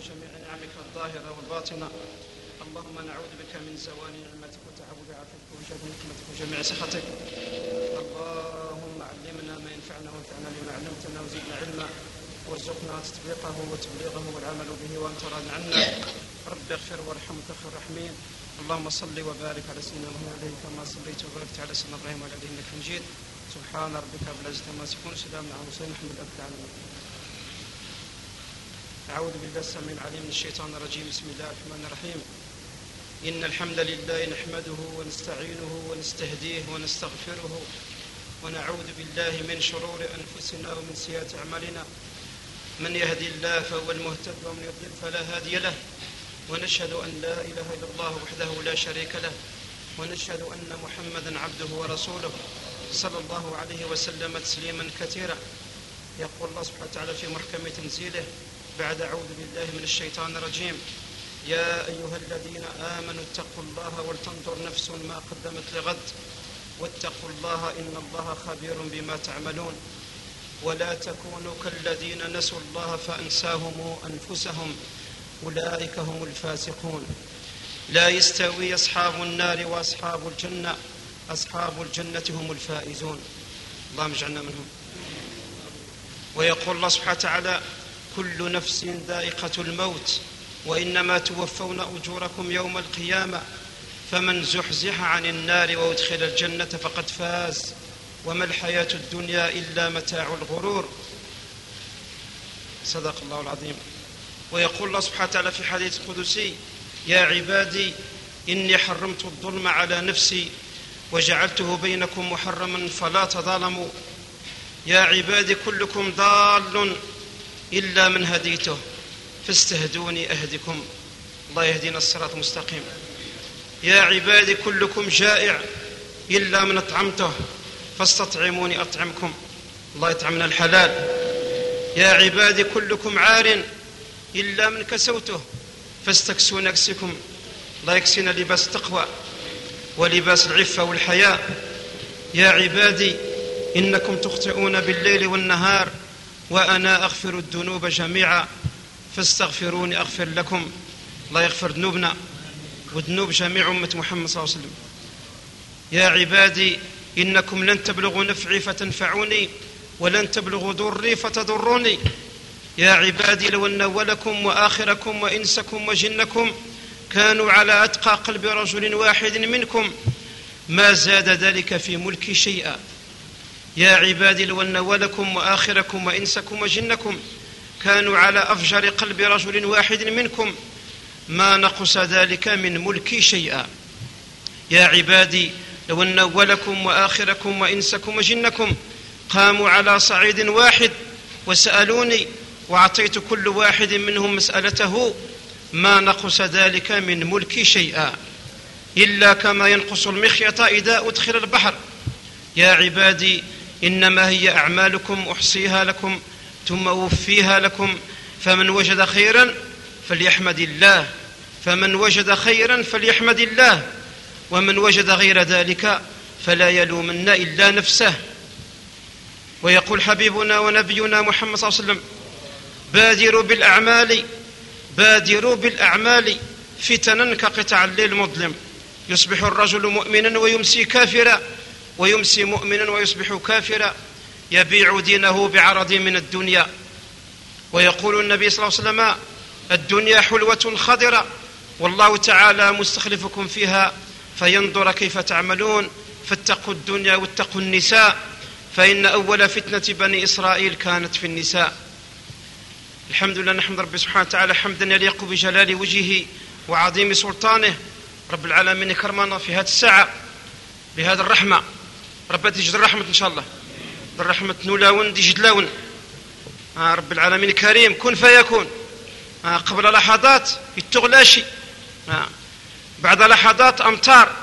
وجميع نعمك الظاهرة والباطنة. اللهم نعوذ بك من زوال نعمتك وتعوذ عافيتك وجهد نقمتك وجميع سخطك اللهم علمنا ما ينفعنا وانفعنا بما علمتنا وزدنا علما. وارزقنا تطبيقه وتبليغه والعمل به وأنت راض عنا. رب اغفر وارحم خير الراحمين اللهم صل وبارك على سيدنا محمد كما صليت وباركت على سيدنا إبراهيم وعلى آله إنك مجيد سبحان ربك رب العزة عما يصفون. سلام على المرسلين. الحمد لله رب العالمين. أعوذ بالله السميع العليم من الشيطان الرجيم. بسم الله الرحمن الرحيم. إن الحمد لله نحمده ونستعينه ونستهديه ونستغفره ونعوذ بالله من شرور أنفسنا ومن سيئات أعمالنا. من يهدي الله فهو المهتد ومن يضلل فلا هادي له. ونشهد أن لا إله إلا الله وحده لا شريك له. ونشهد أن محمدا عبده ورسوله صلى الله عليه وسلم تسليما كثيرا. يقول الله سبحانه وتعالى في محكم تنزيله بعد أعوذ بالله من الشيطان الرجيم. يا أيها الذين آمنوا اتقوا الله ولتنظر نفس ما قدمت لغد. واتقوا الله إن الله خبير بما تعملون. ولا تكونوا كالذين نسوا الله فأنساهم أنفسهم. أولئك هم الفاسقون. لا يستوي أصحاب النار وأصحاب الجنة. أصحاب الجنة هم الفائزون. اللهم اجعلنا منهم. ويقول الله سبحانه وتعالى كل نفس ذائقة الموت وإنما توفون أجوركم يوم القيامة. فمن زحزح عن النار وأدخل الجنة فقد فاز. وما الحياة الدنيا إلا متاع الغرور. صدق الله العظيم. ويقول الله سبحانه وتعالى في حديث قدسي يا عبادي إني حرمت الظلم على نفسي وجعلته بينكم محرما فلا تظالموا. يا عبادي كلكم ضال إلا من هديته فاستهدوني أهدكم. الله يهدينا الصراط المستقيم. يا عبادي كلكم جائع. إلا من أطعمته فاستطعموني أطعمكم. الله يطعمنا الحلال. يا عبادي كلكم عار. إلا من كسوته فاستكسون أكسكم الله يكسينا لباس التقوى ولباس العفة والحياء يا عبادي إنكم تخطئون بالليل والنهار. وأنا أغفر الذنوب جميعا فاستغفروني أغفر لكم. الله يغفر ذنوبنا. وذنوب جميع أمة محمد صلى الله عليه وسلم. يا عبادي إنكم لن تبلغوا نفعي فتنفعوني ولن تبلغوا ضري فتضروني. يا عبادي لو أن أولكم وآخركم وإنسكم وجنكم كانوا على أتقى قلب رجل واحد منكم ما زاد ذلك في ملكي شيئا. يا عبادي لو أن أولكم وآخركم وإنسكم وجنكم كانوا على أفجر قلب رجل واحد منكم ما نقص ذلك من ملكي شيئا. يا عبادي لو أن أولكم وآخركم وإنسكم وجنكم قاموا على صعيد واحد وسألوني وأعطيت كل واحد منهم مسألته ما نقص ذلك من ملكي شيئا. إلا كما ينقص المخيط إذا أدخل البحر. يا عبادي إنما هي أعمالكم أحصيها لكم ثم أوفيها لكم فمن وجد خيرا فليحمد الله فمن وجد خيرا فليحمد الله ومن وجد غير ذلك فلا يلومن إلا نفسه. ويقول حبيبنا ونبينا محمد صلى الله عليه وسلم بادروا بالأعمال بادروا بالأعمال فتنا كقطع الليل مظلم. يصبح الرجل مؤمنا ويمسي كافرا. ويمسي مؤمنا ويصبح كافرا يبيع دينه بعرض من الدنيا. ويقول النبي صلى الله عليه وسلم الدنيا حلوة خضرة والله تعالى مستخلفكم فيها فينظر كيف تعملون فاتقوا الدنيا واتقوا النساء فإن أول فتنة بني إسرائيل كانت في النساء. الحمد لله نحمد ربي سبحانه وتعالى حمدا يليق بجلال وجهه وعظيم سلطانه. رب العالمين كرمنا في هذه الساعة بهذه الرحمة. رب تجد الرحمة إن شاء الله. الرحمة نولاون دي جدلاون آه رب العالمين كريم كن فيكون. آه قبل لحظات يتغلاشي آه بعد لحظات أمطار.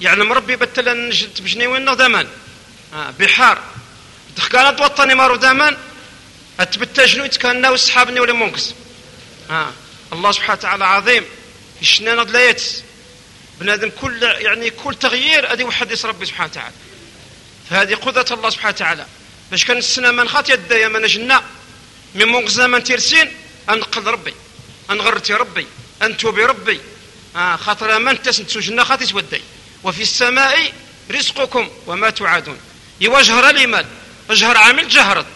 يعلم ربي بتلا نجد بجنيوين نغدمان آه بحار. دخكانت وطني مارو دامان أتبتا شنو يتكان وسحابني ولا مونكس آه الله سبحانه وتعالى عظيم. يشنا ندلايت بنادم كل يعني كل تغيير ادي وحدث ربي سبحانه وتعالى. فهذه قدرة الله سبحانه وتعالى. باش كان السنة من خاط يدايا من جنا من مونك زمان تيرسين أنقل ربي أنغرتي ربي أنتوبي ربي. آه خاطر من تسنت جنة خاطي تودي. وفي السماء رزقكم وما توعدون. يوجهر الإيمان أجهر عامل جهرت.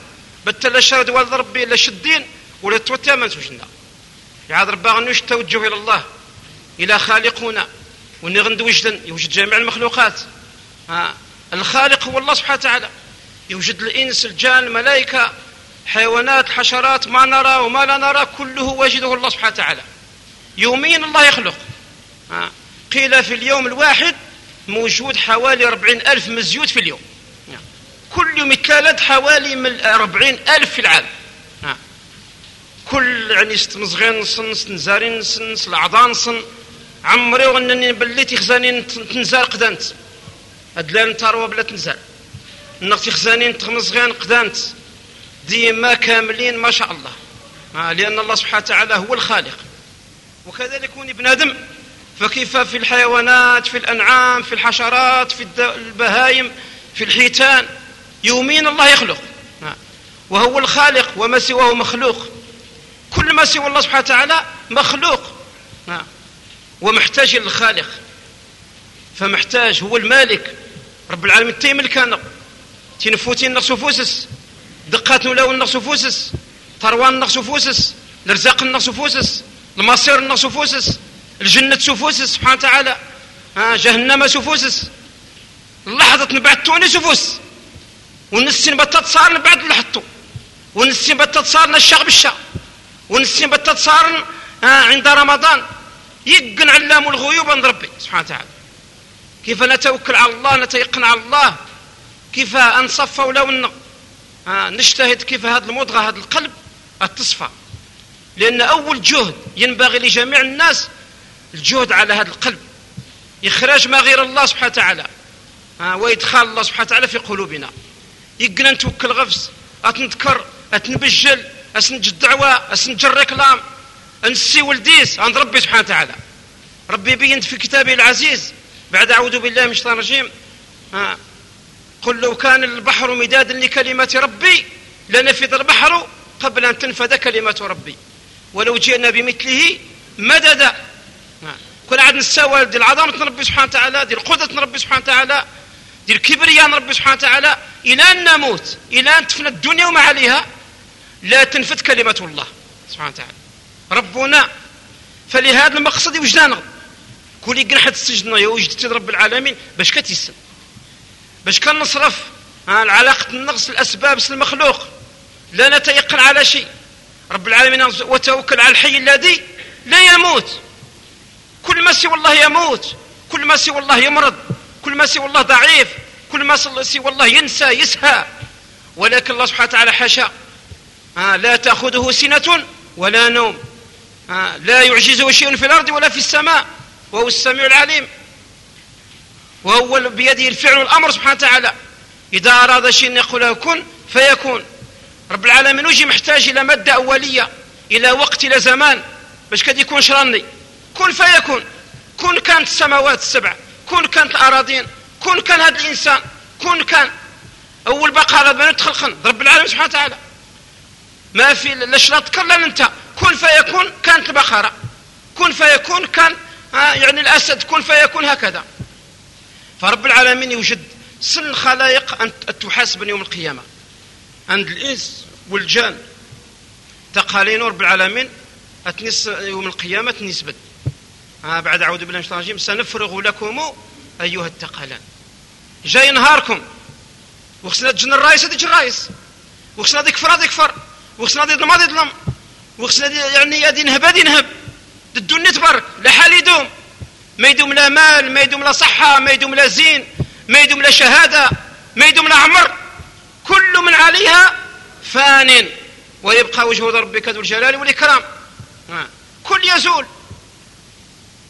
بتلا شرد والد ربي لا شدين ولا توتى من سجنا يعاد ربا غنوش توجه إلى الله إلى خالقنا. ونغند وجدا يوجد جميع المخلوقات. آه. الخالق هو الله سبحانه وتعالى. يوجد الإنس الجان الملائكة حيوانات حشرات ما نرى وما لا نرى كله وجده الله سبحانه وتعالى. يوميا الله يخلق. قيل في اليوم الواحد موجود حوالي أربعين ألف مزيوت في اليوم. كل يوم يتلالد حوالي أربعين ألف في العالم. كل يعني ستمزغين نصن ستنزارين نصن الأعضاء نصن عمري وغنني بليتي خزانين تنزار قدانت أدلان تاروا بلا تنزار نغتي خزانين تغمزغين قدانت. ديما كاملين ما شاء الله. آه لأن الله سبحانه وتعالى هو الخالق. وكذلك يكون بنادم. فكيف في الحيوانات في الأنعام في الحشرات في البهايم في الحيتان. يوميا الله يخلق. آه. وهو الخالق وما سواه مخلوق. كل ما سوى الله سبحانه وتعالى مخلوق. آه. ومحتاج إلى الخالق فمحتاج هو المالك. رب العالمين تيملكنا تنفوتين نقص فوسس. دقات ولاو النقص فوسس. طروان النقص فوسس. الرزاق النقص فوسس. المصير النقص فوسس. الجنة سفوسس سبحانه وتعالى. ها جهنم سفوسس لحظة بعد توني سفوس ونسين بتتصار بعد لحطو. ونسين بتتصار نشاغ بالشا. ونسين بتتصار عند رمضان. يقن علام الغيوب عند ربي سبحانه وتعالى. كيف نتوكل على الله نتيقن على الله؟ كيف نصفى ولو نجتهد كيف هذا المضغة هذا القلب؟ تصفى لأن أول جهد ينبغي لجميع الناس الجهد على هذا القلب. إخراج ما غير الله سبحانه وتعالى. وإدخال الله سبحانه وتعالى في قلوبنا. يقنا نتوكل غفز أتنذكر أتنبجل أسنج الدعوة أسنج الركلام أنسي ولديس عند ربي سبحانه وتعالى. ربي بينت في كتابه العزيز. بعد أعوذ بالله من الشيطان الرجيم. قل لو كان البحر مدادا لكلمات ربي لنفذ البحر قبل أن تنفذ كلمات ربي. ولو جئنا بمثله مددا. كل عاد نستوى ديال عظمة ربي سبحانه وتعالى ديال قدرة ربي سبحانه وتعالى ديال كبرياء ربي سبحانه وتعالى. إلى أن نموت إلى أن تفنى الدنيا وما عليها لا تنفذ كلمة الله سبحانه وتعالى. ربنا فلهذا المقصد وجدانا كل يقن حد السجن يوجد رب العالمين باش كتيسن باش كان نصرف العلاقة النقص الأسباب المخلوق. لا نتيقن على شيء. رب العالمين وتوكل على الحي الذي لا يموت. كل ما سوى الله يموت كل ما سوى الله يمرض كل ما سوى الله ضعيف كل ما سوى الله ينسى يسهى. ولكن الله سبحانه وتعالى حاشا. آه لا تأخذه سنة ولا نوم. آه لا يعجزه شيء في الأرض ولا في السماء. وهو السميع العليم. وهو بيده الفعل والأمر سبحانه وتعالى. إذا أراد شيء يقول كن فيكون. رب العالمين وجي محتاج إلى مادة أولية إلى وقت إلى زمان. باش كد يكون شراني كن فيكون. كن كانت السماوات السبع. كن كانت الأراضين. كن كان هذا الإنسان. كن كان. أول بقرة بنت خلقا رب العالمين سبحانه وتعالى. ما في الأشراط كلا انت كن فيكون كانت البقرة. كن فيكون كان آه يعني الأسد كن فيكون هكذا. فرب العالمين يوجد سن الخلائق أن تحاسب يوم القيامة. عند الإنس والجان. تقالين رب العالمين أتنس يوم القيامة تنسبت. آه بعد أعوذ بالله من الرجيم. سنفرغ لكم أيها الثقلان جاي نهاركم. وخصنا تجن الرايس هذيك الرايس وخصنا ديك فرا ديك فر وخصنا دي ظلمة دي ظلم وخصنا دي يعني يدي نهب هادي نهب الدنيا تبارك لا حال يدوم. ما يدوم لا مال ما يدوم لا صحة ما يدوم لا زين ما يدوم لا شهادة ما يدوم لا عمر. كل من عليها فان. ويبقى وجه ربك ذو الجلال والإكرام. كل يزول.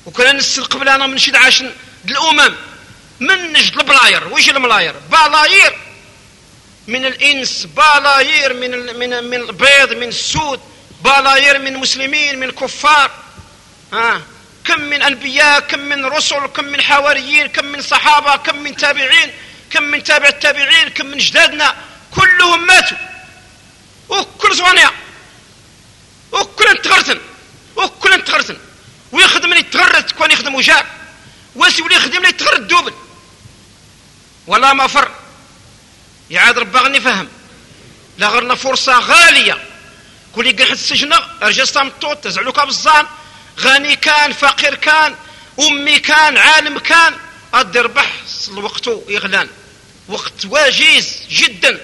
وكنا نسل قبل أنا من شد عاشن الأمم. من نجد البلاير؟ ويش الملاير؟ بالاير من الإنس بالاير من من من البيض من السود بالاير من مسلمين من كفار ها؟ كم من أنبياء كم من رسل كم من حواريين كم من صحابة كم من تابعين كم من تابع التابعين كم من جدادنا كلهم ماتوا. وكل زوانيا وكل انتغرتن. وكل يخدم وجار واش يولي يخدم لا يتغر الدوبل ولا مفر يعاد ربا غني فهم. لا غرنا فرصة غالية. كل يقول حد السجن رجال صامتوت تزعلوك بالظان غني كان فقير كان أمي كان عالم كان. أدي ربح الوقت يغلان وقت واجيز جدا.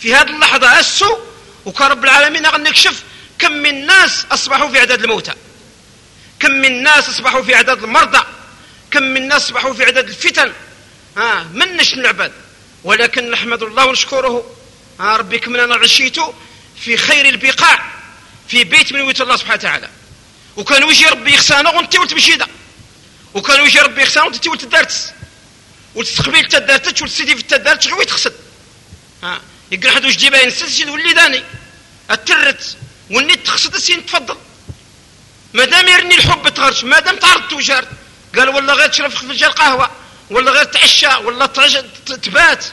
في هذه اللحظة أسو وكرب العالمين غنكشف نكشف كم من الناس أصبحوا في عدد الموتى. كم من الناس أصبحوا في عدد المرضى. كم من الناس أصبحوا في عدد الفتن. آه منش العباد ولكن نحمد الله ونشكره. آه ربي كملنا عشيته في خير البقاع في بيت من بيوت الله سبحانه وتعالى. وكان ويجي ربي يخسانا وانت ولت بشيدة وكان ويجي ربي يخسانا وانت ولت دارتس وتستقبل تدارتش والسيدي في التدارتش غوي تخسد. ها يقول حد وش جيبها ينسى ولي داني. الترت والنيت تخسد السين تفضل. ما دام يرني الحب تغرش ما دام تعرض وجار قال والله غير تشرب فنجان قهوة ولا غير تعشى ولا تبات.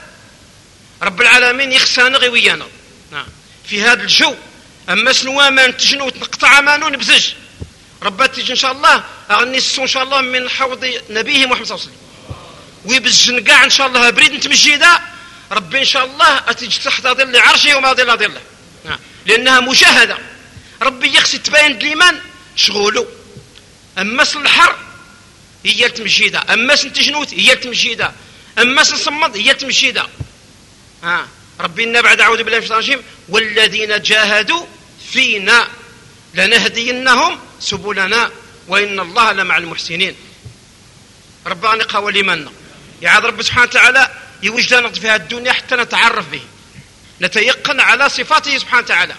رب العالمين يخسانا غي ويانا. في هذا الجو. أما شنو ما نتجنو نقطع مانو نبزج. ربات تيجي إن شاء الله أغني إن شاء الله من حوض نبيه محمد صلى الله عليه وسلم. ويبزن كاع إن شاء الله بريد نتمجيده ربي إن شاء الله أتيجي تحت ظل عرشه وما ظل ظله نعم. لأنها مشاهدة. ربي يخسي تبين الإيمان شغولو. أما الحر هي التمجيده أما سنتجنوت هي التمجيده أما سنصمد هي التمجيده ها. ربي بعد أعوذ بالله من الشيطان الرجيم والذين جاهدوا فينا لنهدينهم سبلنا وإن الله لمع المحسنين. ربنا قوى لمنا يعاد رب سبحانه وتعالى يوجدنا في هذه الدنيا حتى نتعرف به. نتيقن على صفاته سبحانه وتعالى.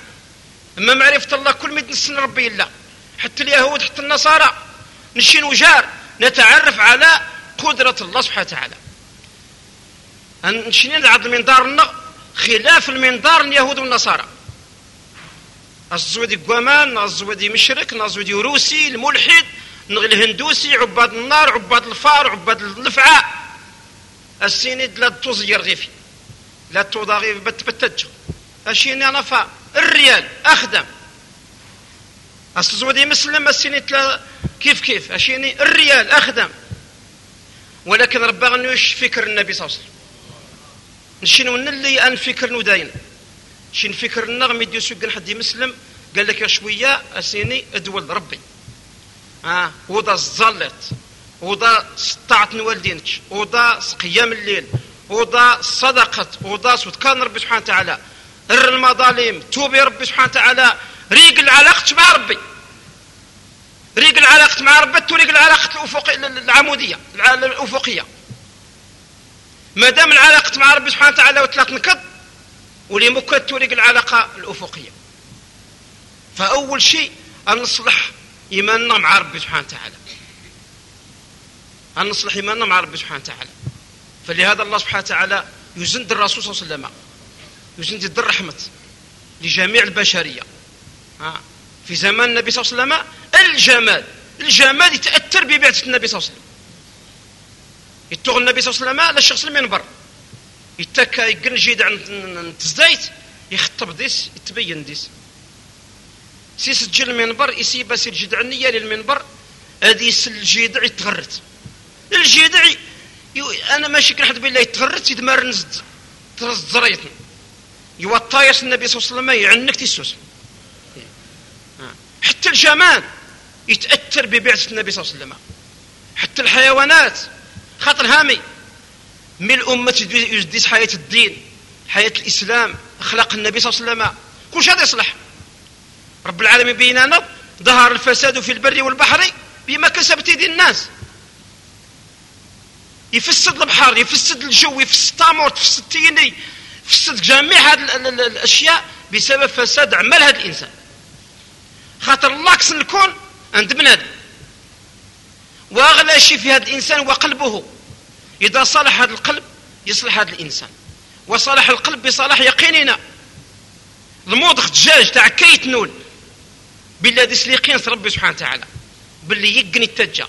أما معرفة الله كل مد نسن ربي الله حتى اليهود حتى النصارى. نشين وجار نتعرف على قدرة الله سبحانه وتعالى. نشين العظم من دارنا؟ خلاف المنظار اليهود والنصارى. الزودي قوامان الزودي مشرك الزودي روسي الملحد نغي الهندوسي عباد النار عباد الفار عباد النفعاء السينيد لا توزير غيفي لا توضا بت بتج أشيني أنا فا الريال أخدم. الزودي مسلم السينيد كيف كيف؟ أشيني الريال أخدم. ولكن ربا غنوش فكر النبي صلى الله عليه وسلم. نشنو اللي أن فكر نداين شين فكر النغم يدي سوق حد يمسلم قال لك يا شوية أسيني أدول ربي. آه وضا الزلط وضا سطعت والدينك وضا قيام الليل وضا صدقة وضا كان ربي سبحانه وتعالى ر المظالم توبي ربي سبحانه وتعالى ريق العلاقة مع ربي. ريق العلاقة مع ربي توريق العلاقة الأفقية العمودية الأفقية. ما دام العلاقة مع ربي سبحانه وتعالى وثلاث ممكن توريق العلاقة الأفقية. فأول شيء أن نصلح إيماننا مع ربي سبحانه وتعالى. أن نصلح إيماننا مع ربي سبحانه وتعالى. فلهذا الله سبحانه وتعالى يزند الرسول صلى الله عليه وسلم يزند الرحمة لجميع البشرية. في زمان النبي صلى الله عليه وسلم الجمال الجمال يتأثر ببعثة النبي صلى الله عليه وسلم. يتوغ النبي صلى الله عليه وسلم على شخص المنبر يتكا يقن جيد عن تزدايت يخطب ديس يتبين ديس. سي سجل المنبر يسيب سي الجدع النية للمنبر هذه الجدع يتغرت الجدع أنا ماشي كنحد بالله يتغرت يدمر نزد ترز زريت يوطايس النبي صلى الله عليه وسلم يعنك تيسوس حتى الجمال يتأثر ببعثه النبي صلى الله عليه وسلم. حتى الحيوانات خاطر هامي. من الأمة يجديس حياة الدين حياة الإسلام أخلاق النبي صلى الله عليه وسلم. كل شيء يصلح. رب العالمين بيننا ظهر الفساد في البر والبحر بما كسبت يدي الناس. يفسد البحر يفسد الجو يفسد التامور يفسد التيني يفسد جميع هذه الأشياء بسبب فساد عمل هذا الإنسان. خاطر الله كسن الكون عند بنادم. واغلى شيء في هذا الإنسان هو إذا صلح هذا القلب يصلح هذا الإنسان. وصلح القلب بصلاح يقيننا. الموضخ دجاج تاع كيت نول بالذي سليقين ربي سبحانه وتعالى. باللي يقني التجا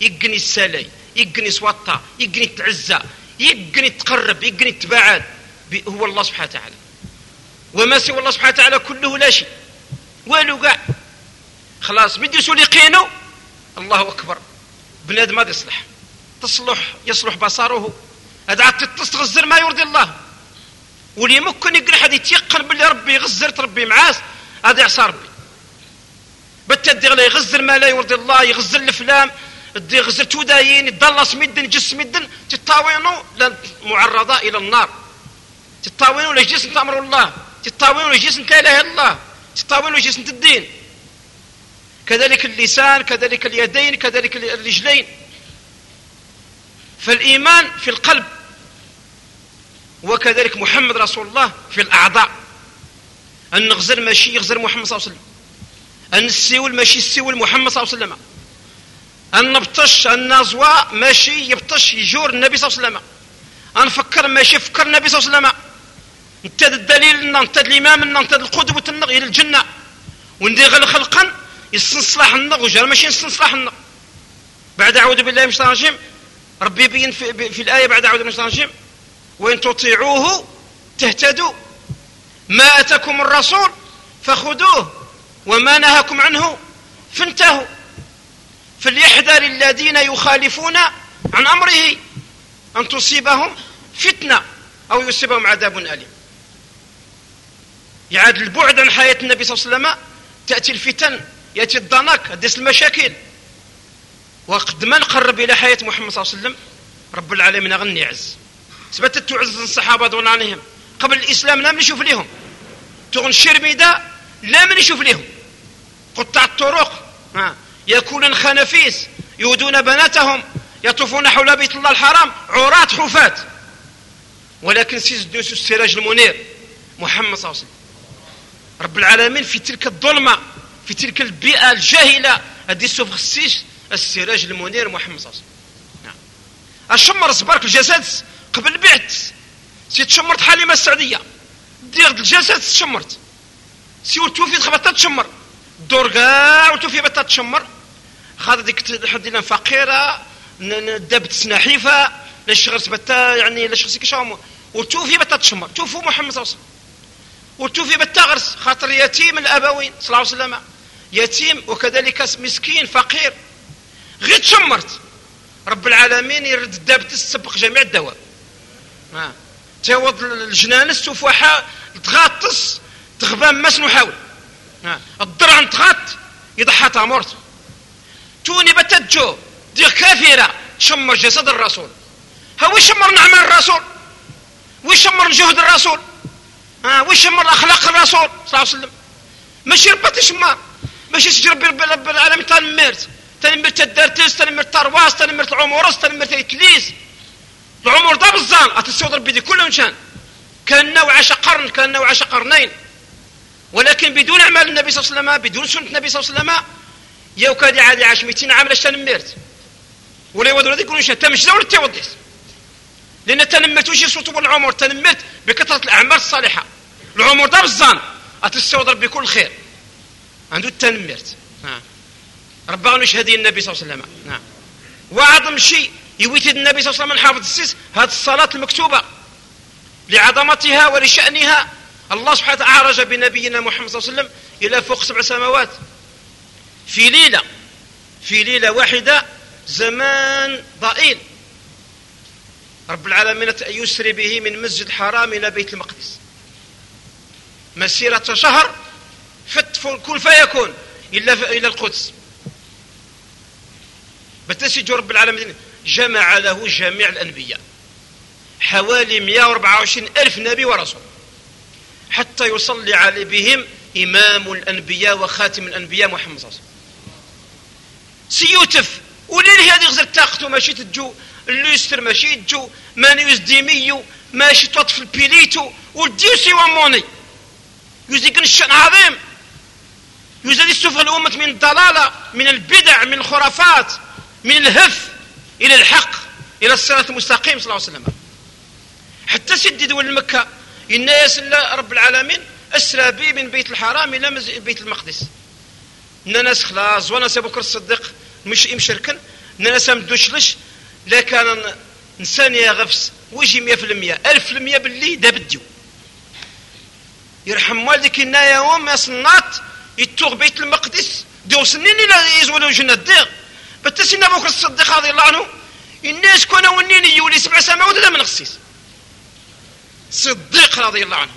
يقني السلاي يقني سوطا يقني التعزى يقني تقرب يقني التباعد. هو الله سبحانه وتعالى. وما سوى الله سبحانه وتعالى كله لا شيء. والو كاع خلاص بدي يقينوا الله أكبر. بنادم هذا يصلح تصلح يصلح بصره. هذا عاد تغزر ما يرضي الله. واللي ممكن يقول حد يتيقن باللي ربي يغزر ربي معاه هذا يعصى ربي. بالتدي غلا يغزر ما لا يرضي الله يغزر الأفلام دي غزر توداين يضلص مدن جس مدن تطاوينو معرضة إلى النار. تطاوينو لجسم تأمر الله. تطاوينو لجسم لا إله إلا الله. تطاوينو لجسم الدين. كذلك اللسان كذلك اليدين كذلك الرجلين. فالإيمان في القلب وكذلك محمد رسول الله في الأعضاء. أن نغزر ماشي يغزر محمد صلى الله عليه وسلم. أن السيول ماشي السيول محمد صلى الله عليه وسلم. أن نبطش أن نزوى ماشي يبطش يجور النبي صلى الله عليه وسلم. أن نفكر ماشي فكر النبي صلى الله عليه وسلم. انت الدليل انت الإمام انت القدوة إلى الجنة. وندي غير خلقا يستنصلح النغ وجار ماشي يستنصلح النغ. بعد أعوذ بالله من الشيطان الرجيم. ربي يبين في, في الآية بعد أعوذ من الشيطان وإن تطيعوه تهتدوا. ما أتاكم الرسول فخذوه وما نهاكم عنه فانتهوا. فليحذر الذين يخالفون عن أمره أن تصيبهم فتنة أو يصيبهم عذاب أليم. يعاد البعد عن حياة النبي صلى الله عليه وسلم تأتي الفتن يأتي الضنك هديس المشاكل. وقد ما نقرب إلى حياة محمد صلى الله عليه وسلم رب العالمين غني عز ثبتت تعز الصحابة رضوان عنهم قبل الإسلام لا من نشوف لهم تغن الشرميده لا من نشوف لهم قطع الطرق يكون خنافيس يودون بناتهم يطوفون حول بيت الله الحرام عراة حفاة ولكن سيز السراج المنير محمد صلى الله عليه وسلم رب العالمين في تلك الظلمة في تلك البيئة الجاهلة هذه السوف خصيش السراج المنير محمد صلى الله عليه وسلم. نعم. الشمر الجسد قبل البعث. سي تشمرت حليمة السعدية دير الجسد تشمرت. سي وتوفي خبطت تشمر. دور كاع وتوفي بتا تشمر. خاطر ديك حدينا فقيرة دابت سناحيفة لاش غرس بتا يعني لاش غرس كشام وتوفي بتا تشمر. توفوا محمد صلى الله عليه وسلم. وتوفي بالتغرس خاطر يتيم الأبوين صلى الله عليه وسلم. يتيم وكذلك مسكين فقير. غير تشمرت. رب العالمين يرد الدابة تسبق جميع الدواب. ها. تعوض الجنان السفوحة تغاطس تغبان ما نحاول الضرع تغاط يضحى تامورت. توني بتجو دي كافرة تشمر جسد الرسول. هو يشمر نعمة الرسول؟ ويشمر جهد الرسول؟ ها ويشمر أخلاق الرسول صلى الله عليه وسلم؟ ماشي ربا تشمر. ماشي تجرب بالعالم تنمرت تنمرت الدرتس تنمرت ترواس تنمرت العمورس تنمرت الكليس العمر ده بالزان ربي دي كله مشان كان وعاش قرن كان وعاش قرنين. ولكن بدون أعمال النبي صلى الله عليه وسلم بدون سنة النبي صلى الله عليه وسلم يو كادي عادي عاش 200 عام لاش تنمرت ولا يودوا هذيك كل شيء. تمشي ولا توديس لأن تنمرت وش صوت العمر؟ تنمرت بكثرة الأعمال الصالحة. العمر ده بالزان ربي كل خير. عنده التنمرت نعم ربنا نشهد النبي صلى الله عليه وسلم. نعم. واعظم شيء يويتد النبي صلى الله عليه وسلم حافظ السيس هذه الصلاة المكتوبة لعظمتها ولشأنها. الله سبحانه وتعالى عرج بنبينا محمد صلى الله عليه وسلم إلى فوق سبع سماوات. في ليلة في ليلة واحدة زمان ضئيل. رب العالمين يسري به من مسجد الحرام إلى بيت المقدس. مسيرة شهر فت كل فيكون إلا إلى القدس. بتسج رب العالمين جمع له جميع الأنبياء. حوالي 124 ألف نبي ورسول. حتى يصلي على بهم إمام الأنبياء وخاتم الأنبياء محمد صلى الله عليه وسلم. سيوتف وليه هذه غزر تاخته ماشي تجو اللوستر ماشي تجو مانيوس ديميو ماشي تطفل بيليتو وديو سوى موني. يزيقن الشأن عظيم. يزيد يستفغ الأمة من الضلالة من البدع من الخرافات. من الهف إلى الحق إلى الصراط المستقيم صلى الله عليه وسلم. حتى سد دول مكة إن يسل رب العالمين أسرى بي من بيت الحرام إلى بيت المقدس. ناس خلاص وناس بكر الصديق مش مشركن ناس مدوشلش لا كان إنسان يا غفس ويجي مية في المية ألف في المية باللي دا بديو. يرحم والدك إنا يوم صنات يتوغ بيت المقدس دو سنين إلى يزولوا جنة دير أبو بكر الصديق رضي الله عنه. الناس كنا ونين يولي سبع سماوات هذا من خصيص صديق رضي الله عنه.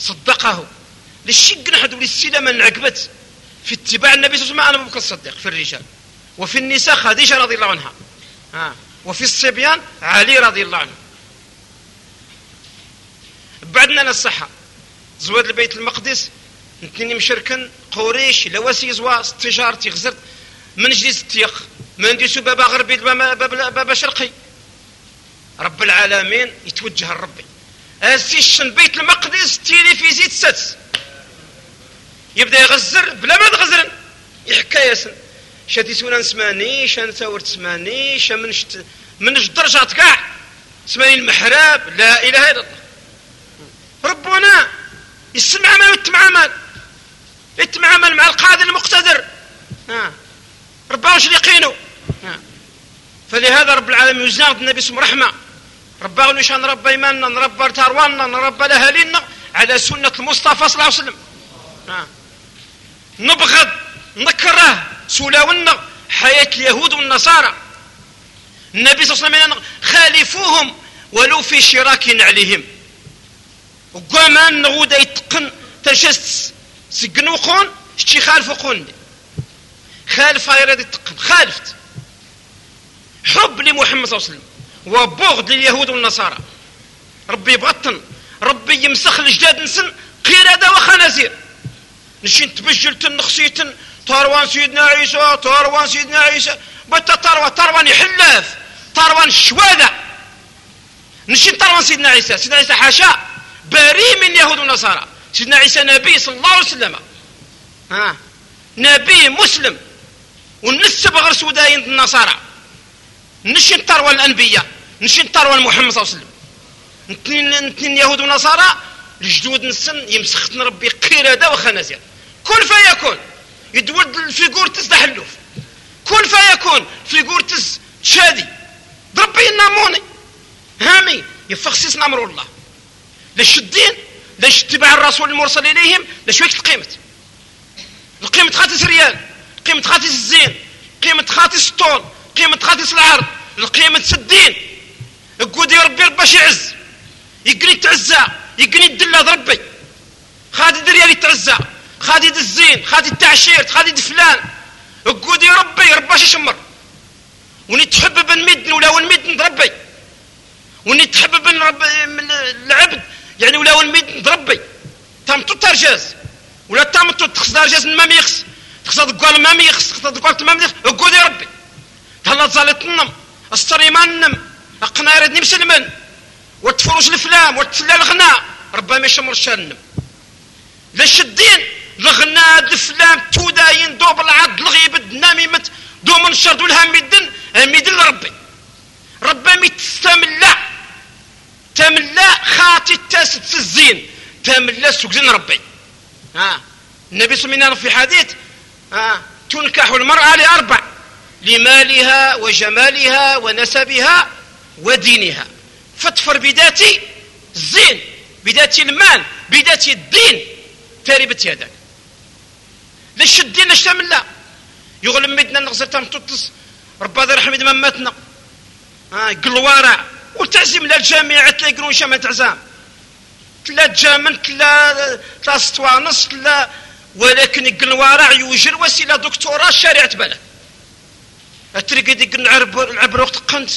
صدقه. للشق نحد وللسلامة انعقبت في اتباع النبي صلى الله عليه وسلم أنا بكر الصديق في الرجال. وفي النساء خديجة رضي الله عنها. ها وفي الصبيان علي رضي الله عنه. بعدنا الصحة زواد البيت المقدس نتني مشركن قريش لواسي زوا تجارتي غزرت. من جلس التيق ما نديسو بابا غربي بابا شرقي. رب العالمين يتوجه لربي. السيشن بيت المقدس تيلي في زيت ساتس يبدأ يغزر بلا ما تغزر. يحكى ياسن شاتي سونا نسماني شان ثور تسماني شا من شت من درجات كاع سماني المحراب لا إله إلا الله. ربنا يسمع عمل ويتمعامل يتمعامل مع القاضي المقتدر. ها ربنا وش يقينوا فلهذا رب العالمين يزناد النبي اسمه رحمة. ربا غنوشان نربى إيماننا نربى ترواننا نربى لأهالينا على سنة المصطفى صلى الله عليه وسلم. نبغض نكره سلاونا حياة اليهود والنصارى. النبي صلى الله عليه وسلم خالفوهم ولو في شراك عليهم. وقامان نغودا يتقن ترشست سقنو قون شتي خالفو خالف يريد يتقن خالفت. حب لمحمد صلى الله عليه وسلم وبغض لليهود والنصارى. ربي يبطن ربي يمسخ الجداد نسن قردة وخنازير نشي تبجل نخسيتن تروان سيدنا عيسى تروان سيدنا عيسى بتا تروان تروان يحلاف تروان الشواذة نشي تروان سيدنا عيسى سيدنا عيسى حاشا بريء من اليهود والنصارى. سيدنا عيسى نبي صلى الله عليه وسلم. ها نبي مسلم. ونسب غير سوداين النصارى. نشي تروان الانبياء نشي تروان محمد صلى الله عليه وسلم. نتنين يهود ونصارى الجدود نسن يمسختن ربي قردة وخنازير كل فيكون يدود الفيقور تز تحلف كل فيكون فيقور تز شادي. ربي الناموني هامي يفخصيص نمر الله. ليش الدين ليش اتباع الرسول المرسل إليهم ليش وقت القيمة. القيمة خاتس ريال. قيمة خاتس الزين قيمة خاتس الطول قيمة خاتس العرض القيمة الدين يقول ربي باش يعز يقني تعزى يقني الدلة ربي. خادي دريالي تعزى خادي الزين خادي التعشير خادي فلان. يقول يا ربي رباش يشمر. وني تحبب المدن ولا المدن ربي. وني تحبب رب العبد يعني ولا المدن ربي. تام ترجاز ولا تام تخص درجاز ما ميخس تخص تقول ما ميخس تخص تقول يقول يا ربي. هلا زالت النم استري ما النم اقنا يردني مسلمن وتفرش الفلام وتسلى الغناء. ربما يشمر الشنم لاش الدين الغناء الفلام توداين دوب العض الغيب ناميمت دو من شرد الهم الدن ميدن ربي. ربما تستملا تملا خاطي التاس الزين تملا سكزين ربي. ها. النبي وسلم في حديث تنكح المرأة لأربع لمالها وجمالها ونسبها ودينها. فاطفر بذاتي الزين بذات المال بذات الدين تربت يدك ليش الدين ليش لا يغلم مدنا نغزر تام تطس ربا ذا رحمد مماتنا ها قلوارع وتعزم للجامعة تلاقي قرون شامة تعزام. تلا جامن تلا تلا سطوانس تلا ولكن القلوارع يوجر وسيلة دكتوراه شارعة بلد. اتريقي ديك العبر العبر وقت قنت.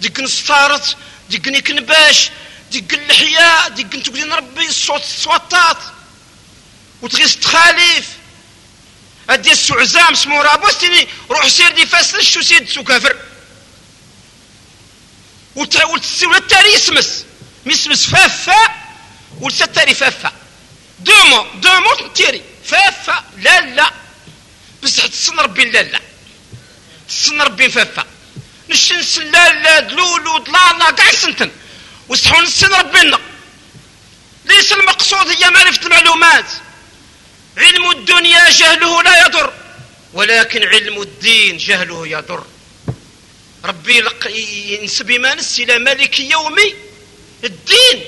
ديك نستارت ديك نكنباش ديك اللحية ديك نتقولين ربي الصوت الصوتات وتغيس تخاليف ادي السعزام سمو رابوستيني روح سير دي فاسلش وسيد سو كافر. ولا التاري يسمس. ميسمس فافا. والستاري فافا. دومو دومو تيري. فافا. لا لا. بس حتسن ربي لا لا. تسن ربي فافا. نشن سلال دلولو دلانا كاع سنتن. وستحون نسن ربنا ليس المقصود هي معرفة المعلومات. علم الدنيا جهله لا يضر. ولكن علم الدين جهله يضر. ربي ينسب إيمانس إلى ملك يومي الدين.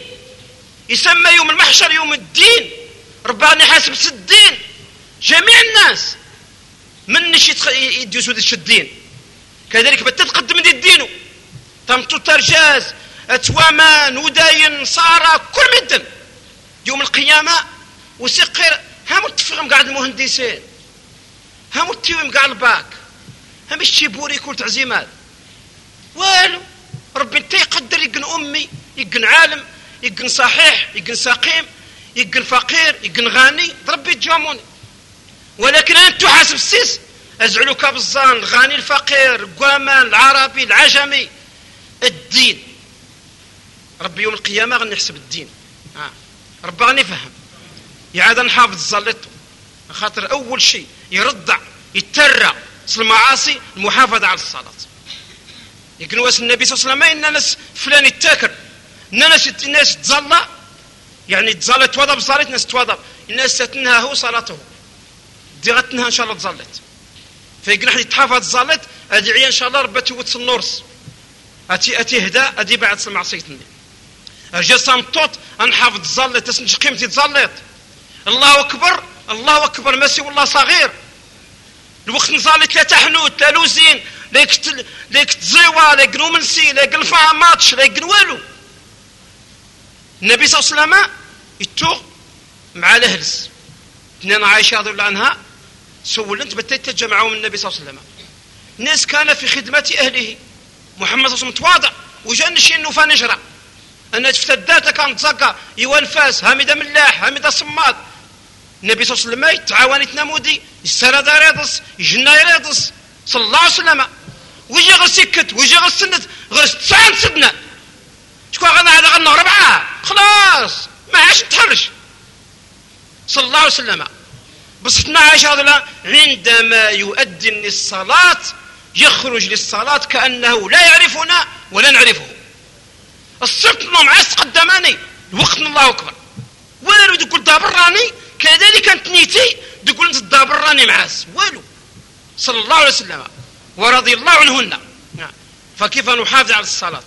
يسمى يوم المحشر يوم الدين. رباني حاسب الدين. جميع الناس. من يديوسو دي الدين. كذلك بتا تقدم دي الدين تمتو ترجاز أتوامان وداين صارا كل مدن يوم القيامة وسقر هم تفهم قاعد المهندسين. هم التيوم قاعد الباك. هم الشيبوري كل تعزيمات. والو ربي انت يقدر يقن أمي يقن عالم يقن صحيح يقن سقيم. يقن فقير يقن غني ربي تجاموني ولكن انت حاسب السيس ازعلوك بالظان الغني الفقير القوامان العربي العجمي. الدين. ربي يوم القيامة غني يحسب الدين. آه. ربي غني يفهم. يعاد نحافظ الزلط خاطر أول شيء يرضع يترى المعاصي المحافظة على الصلاة. يقنواس النبي صلى الله عليه وسلم إن ناس فلان يتاكر الناس الناس تزلى يعني تزلى توضى بصلاة الناس توضى الناس تتنهى هو صلاته. دي غتنهى إن شاء الله تزلت فيقنح يتحافظ الزلط أدعي إن شاء الله ربي توت النورس. أتي أتي هدا أدي بعد سمع صيتني أرجع صمتوت أنحافظ تزلت تسنج قيمتي تزلت الله أكبر الله أكبر ماشي والله صغير. الوقت نصلي ثلاثة حنوت ثلاثة لوزين ليك تزيوا ليك نومنسي ماتش ليك والو. النبي صلى الله عليه وسلم يتو مع الهلس اثنين عائشة رضي الله عنها سولنت بتيت تجمعوا من النبي صلى الله عليه وسلم. الناس كان في خدمة أهله. محمد صلى الله عليه وسلم تواضع وجا نشي نوفا نجرى أنا تفتدات كانت زكا يوان فاس هامدة ملاح هامدة صماد النبي صلى الله عليه وسلم تعاوني تنامودي السرد ريضس يجنا ريضس صلى الله عليه وسلم. ويجي غير سكت ويجي غير سنت غير تسعة سدنا شكون غنى هذا غنى ربعة. خلاص ما عادش نتحرش صلى الله عليه وسلم. بس عائشة رضي الله عندما يؤذن الصلاة يخرج للصلاة كأنه لا يعرفنا ولا نعرفه. الصرت معس قدماني الوقت الله أكبر. ولا يقول دابراني كذلك أنت نيتي تقول أنت الدابر راني معاس والو. صلى الله عليه وسلم. ورضي الله عنهن. نعم. فكيف نحافظ على الصلاة؟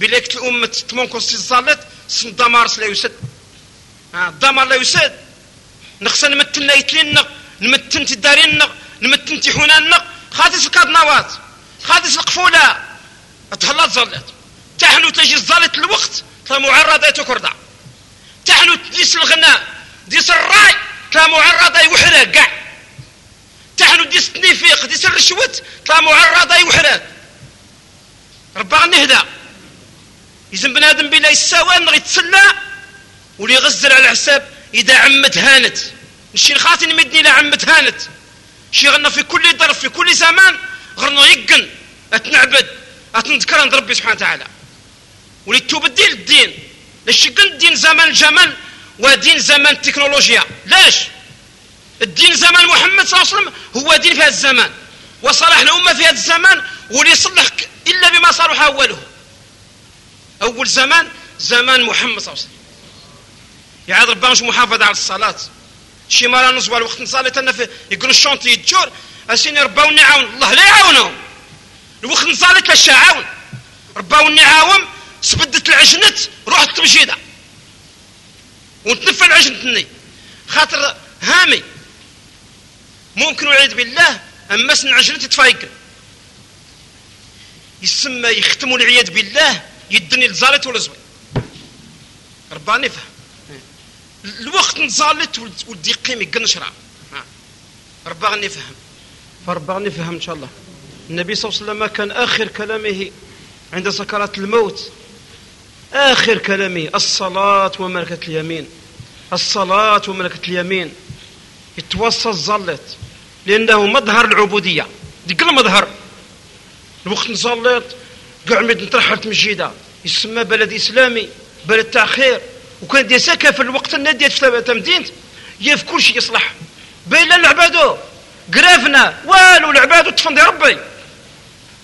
بليك الأمة تمونكو صلت الدمار لا يسد الدمار لا يسد نخص نمتن لا يتلين نمتن تدارين نمتن تحونان خاتس الكاد نوات خاتس القفولة. تهلا زلت تحنو تجي الزلت الوقت معرضة كردع تحنو تجيس الغناء. ديس الرأي تلا معرضة يوحرق كاع تحنو ديس التنفيق ديس الرشوت تلا معرضة يوحرق. ربا نهدى. يزن بنادم بلا يساوان غي تسلى ولي يغزل على حساب إذا عمت هانت. نشي خاطي نمدني لعمت هانت. شي غنا في كل ظرف في كل زمان غرنا يقن أتنعبد أتنذكر عند ربي سبحانه وتعالى. ولي تبدل الدين لشي الدين زمان الجمال ودين زمن التكنولوجيا ليش الدين زمن محمد صلى الله عليه وسلم هو دين في هذا الزمان. وصلح الأمة في هذا الزمان وليصلح إلا بما صلح أوله أول زمان زمان محمد صلى الله عليه وسلم. يعاد ربنا مش محافظة على الصلاة. شي مرة نصبر الوقت نصلي أنا في يقولوا الشونتي يتجور. أسيني رباوني عاون. الله لا يعاونهم. الوقت نصلي تلاشى عاون. رباوني عاون. سبدت العجنت روحت تمشيده ونتنفى العجن خاطر هامي. ممكن والعياذ بالله أما سن عجن تتفايق يسمى يختموا العياذ بالله يدني الزالت والزوي رباني فهم. الوقت نزالت ودي قيمي قنشرع رباني فهم. فرباني فهم إن شاء الله. النبي صلى الله عليه وسلم كان آخر كلامه عند سكرات الموت. آخر كلامي الصلاة وملكة اليمين. الصلاة وملكة اليمين. يتوصى الزلت لأنه مظهر العبودية. دي كل مظهر الوقت نصليت قعمد نترحل مسجدة يسمى بلد إسلامي بلد تأخير. وكان دي سكة في الوقت الندية في تمدينت. يف كل شيء يصلح. بين العبادو قرافنا. والو العبادو تفندي ربي.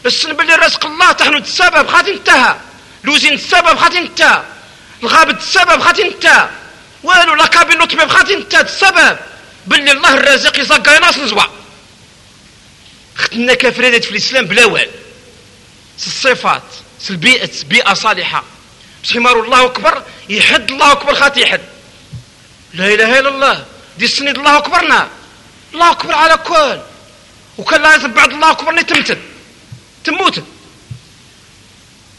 السن باللي رزق الله تحنو السبب خاطي انتهى. لوزين السبب خاطي انت الغابة السبب خاطي انت والو لا كابين طبيب خاطي انت السبب باللي الله الرازق يزقى ناس نزوع ختنا كافرين في الإسلام بلا وال الصفات البيئة بيئة صالحة. بس حمار الله أكبر يحد الله أكبر خاطي يحد. لا إله إلا الله. دي السنيد الله أكبرنا. الله أكبر على كل. وكان لا بعد الله أكبر اللي تمتد. تموت.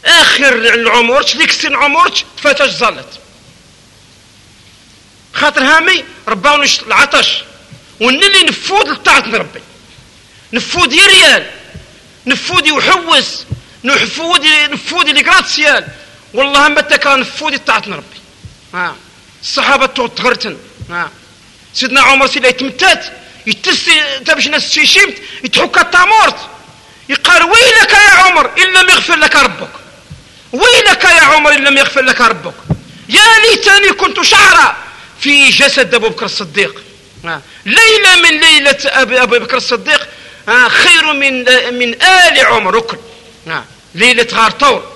آخر العمر ديك السن عمر تفاتش زالت خاطر هامي رباو العطش. ونلي نفود لطاعة ربي. نفود ريال. نفود يحوس. نفود نفود لي والله ما كان نفود لطاعة ربي. ها. الصحابة تغرتن. ها. سيدنا عمر سيدنا يتمتات يتسي تبش ناس تشيشيمت يتحكى التامورت. يقال ويلك يا عمر إن لم يغفر لك ربك. ويلك يا عمر إن لم يغفر لك ربك. يا ليتني كنت شعرا. في جسد أبو بكر الصديق. ليلة من ليلة أبو بكر الصديق خير من من آل عمر. ركن. ليلة غار طور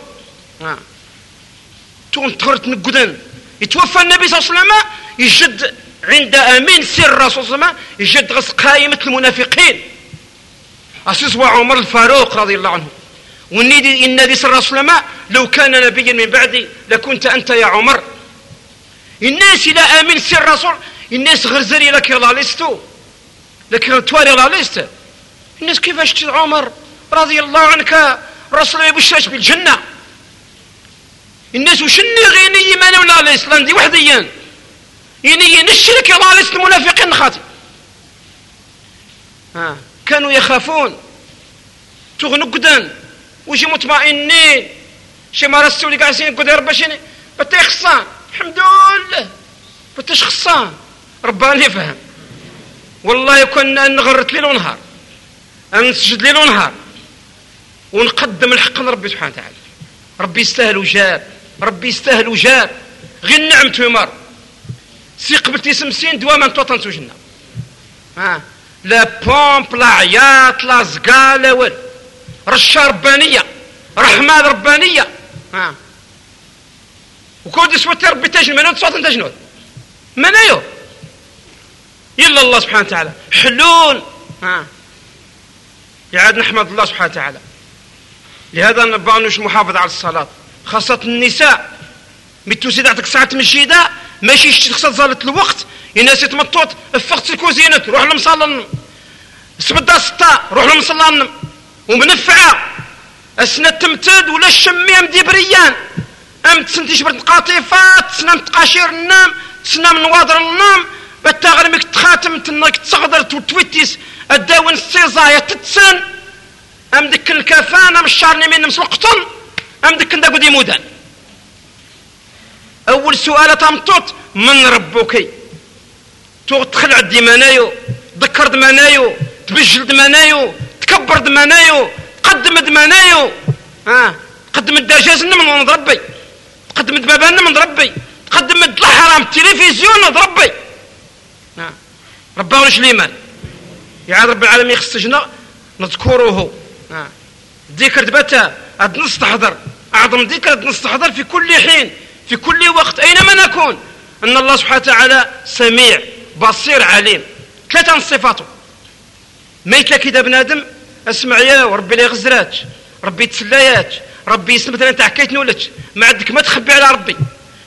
تون تغرت نقدن يتوفى النبي صلى الله عليه وسلم يجد عند آمين سر الرسول صلى الله عليه وسلم يجد غس قائمة المنافقين. أسيس عمر الفاروق رضي الله عنه. والنبي النبي صلى الله عليه وسلم لو كان نبيا من بعدي لكنت أنت يا عمر. الناس لا آمين سر الرسول الناس غرزري لك لا ليستو لكن توالي لا ليست الناس كيفاش عمر؟ رضي الله عنك. رسول يبشرش بالجنة؟ الناس وشني غيني ما ولا لاندي وحديا يعني. نشرك لا ليست المنافقين خاطي ها كانوا يخافون. تغنقدن وشي مطمئنين. شي ما رسوا لي قاعدين قدر باش بتا خصان الحمد لله. بتاش خصان رباني فهم والله كنا نغرت ليل ونهار. نسجد ليل ونهار. ونقدم الحق لربي سبحانه وتعالى. ربي يستاهل وجاب ربي يستاهل وجاب. غير نعمته يمر سي قبلتي سمسين دواما توطن توجنا ها؟ لا بومب لا عياط لا زقا لا والو. رشا ربانية رحمة ربانية. ها؟ وكود سوتي ربي تجنون تصوت تجنون من ايو إلا الله سبحانه وتعالى. حلول. ها؟ يعاد نحمد الله سبحانه وتعالى. لهذا نبغى محافظة على الصلاة. خاصة النساء. متو سيد عندك ساعة مشيدة ماشي خاصة زالت الوقت الناس تمطوط فقت الكوزينة روح لمصلى سبدا ستا روح لمصلى ومنفعة. السنة تمتد ولا الشمي أم ديبريان. أم تسنتي شبرت قاطفات تسنام تقاشير النام تسنام نواضر النام. بتاغرمك تخاتم تنك تصغدر توتويتيس. الداون السيزايا تتسن. أم دك الكفان ام الشارني من نمس القطن أم دك دا قدي مودان أول سؤال تمطوط من ربك تدخل عدي منايو ذكر دمانايو تبجل دمانايو تكبر دمانايو تقدم دمانايو ها قدم الدجاج من ربي. تقدم دبابان من ربي. تقدم الحرام التلفزيون من ربي. رباه وش الإيمان؟ يا رب العالمين خصنا نذكره. ذكر دبتا نستحضر أعظم ذكر نستحضر في كل حين في كل وقت أينما نكون. أن الله سبحانه وتعالى سميع بصير عليم. ثلاثة من صفاته. ما يتلا كده بنادم اسمع يا وربي لي غزرات ربي تسلايات ربي يسمى مثلا تاع كيت نولت ما عندك ما تخبي على ربي.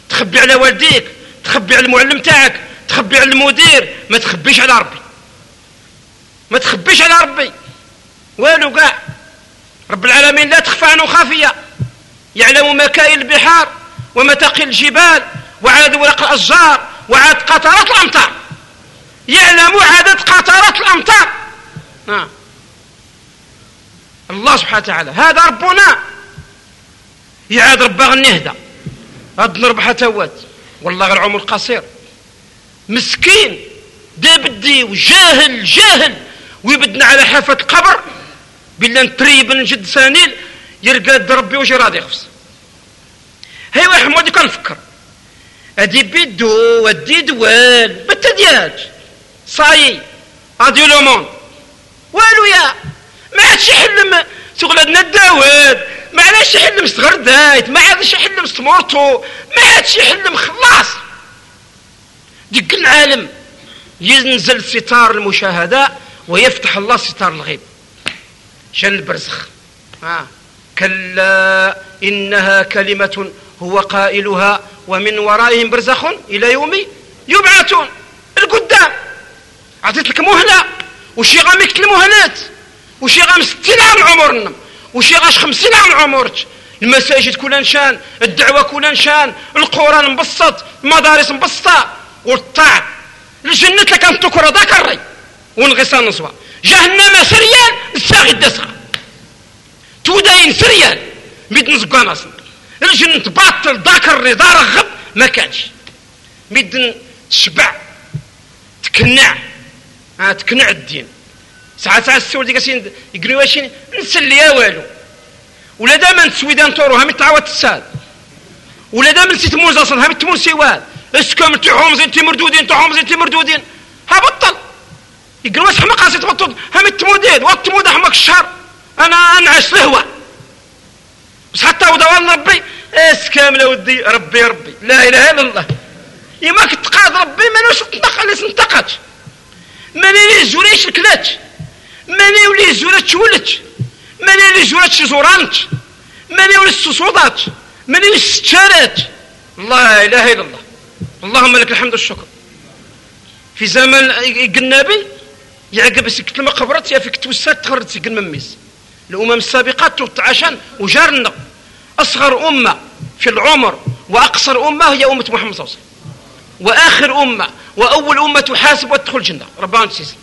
تخبي على والديك تخبي على المعلم تاعك تخبي على المدير. ما تخبيش على ربي. ما تخبيش على ربي. والو كاع. رب العالمين لا تخفى عنه خافية. يعلم مكائن البحار ومتاقي الجبال وعدد ورق الأشجار وعدد قطرات الأمطار. يعلم عدد قطرات الأمطار. الله سبحانه وتعالى. هذا ربنا. يعاد ربا غنهدى هاد نربح توات. والله غير عمر قصير. مسكين. دابدي وجاهل جاهل. ويبدنا على حافة القبر بالله نتريب نجد سانيل يرقى ربي وش راضي يخفص. هاي واحد مودي كنفكر. أدي بيدو ودي دوال بتدياج صاي أدي لو موند والو يا ما عادش يحلم. تغلدنا الداوود ما عادش يحلم ستغردايت ما عادش يحلم ستمورتو ما عادش يحلم خلاص. دق العالم ينزل ستار المشاهدة ويفتح الله ستار الغيب. شن البرزخ آه. كلا إنها كلمة هو قائلها ومن ورائهم برزخ إلى يوم يبعثون. القدام. أعطيت لك مهلة. وشي غامك المهلات وشي غام ستين عام عمرنا؟ وشي غاش خمسين عام عمرك؟ المساجد كلها نشان الدعوة كلها نشان القرآن مبسط المدارس مبسطة. والطاعة. الجنة كانت تكره ذاك الري ونغسان نصبا جهنم سريان الساغي الدسغة. توداين سريان ميد نزقا نصب الجنة باطل ذاك الري دار غب ما كانش. ميد تشبع تكنع. تكنع الدين. ساعات ساعات السول ديك يقولوا واش نسلي يا والو. ولا دائما تسويدان طورو هم تعاود تسال. ولا دائما نسيت موز أصلا هم تمون سواد اسكم انت حومز انت مردودين انت حومز انت مردودين. ها بطل. يقولوا واش حمق قاسي تبطل هم التمودين والتمود حمق الشهر. أنا أنعش لهوه بس حتى ودوان ربي اسكام ودي؟ ربي ربي. لا إله إلا الله. يما كنت قاد ربي ما نوش تنقل انتقت ما لي زوريش الكلات ما لي ولي زورات ولت ما لي زورات زورانت ما لي ولي السصودات ما لي الستشارات لا إله إلا الله. اللهم لك الحمد والشكر. في زمن النبي يعقب سكت لما قبرت يا فيك توسات تخرج سكت مميس الأمم السابقات عشان وجارنا أصغر أمة في العمر وأقصر أمة هي أمة محمد صلى الله عليه وسلم. وآخر أمة وأول أمة تحاسب وتدخل الجنة. ربنا نسيس.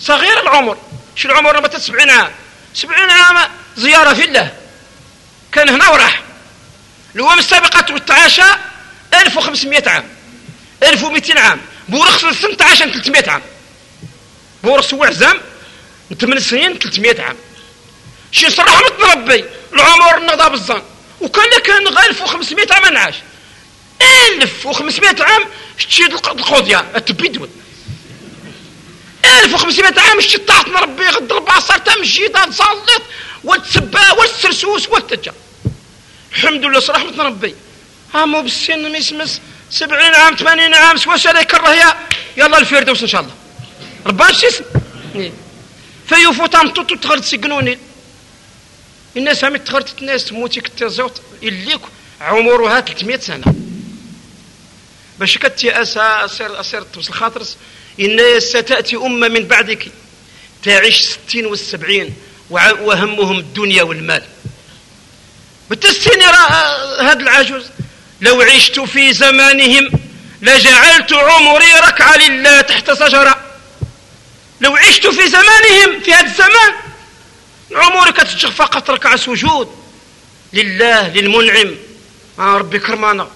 صغير العمر. شو العمر؟ متى 70 عام. 70 عام زيارة في الله. كان هنا وراح. الأمم السابقات والتعاشى 1500 عام. 1200 عام. بورخ 18 300 عام. بورخ وعزام من 8 سنين 300 عام. شي مثل ربي العمر النضا بالظن وكان كان 1500 عام نعاش 1500 عام شتي القضية التبيدون 1500 عام شتي طاعت ربي غد البصر تمشي تصلت وتسبى والسرسوس والتجا. الحمد لله مثل ربي. مو بالسن ميسمس سبعين عام ثمانين عام سوا شريك الرهيا يلا الفردوس إن شاء الله. ربان شيسم إيه. فيوفو تامطوط تغرد سيقنوني الناس هم تغرد الناس تموتي كتزوت يليك عمرها 300 سنة. باش كتي اسا اسير أسير توصل خاطرس ان ستأتي أمة من بعدك تعيش ستين والسبعين وهمهم الدنيا والمال. بتستني هذا العجوز. لو عشت في زمانهم لجعلت عمري ركعة لله تحت شجرة لو عشت في زمانهم في هذا الزمان عمري كتشغ فقط ركعة سجود. لله للمنعم. آه ربي كرمانا.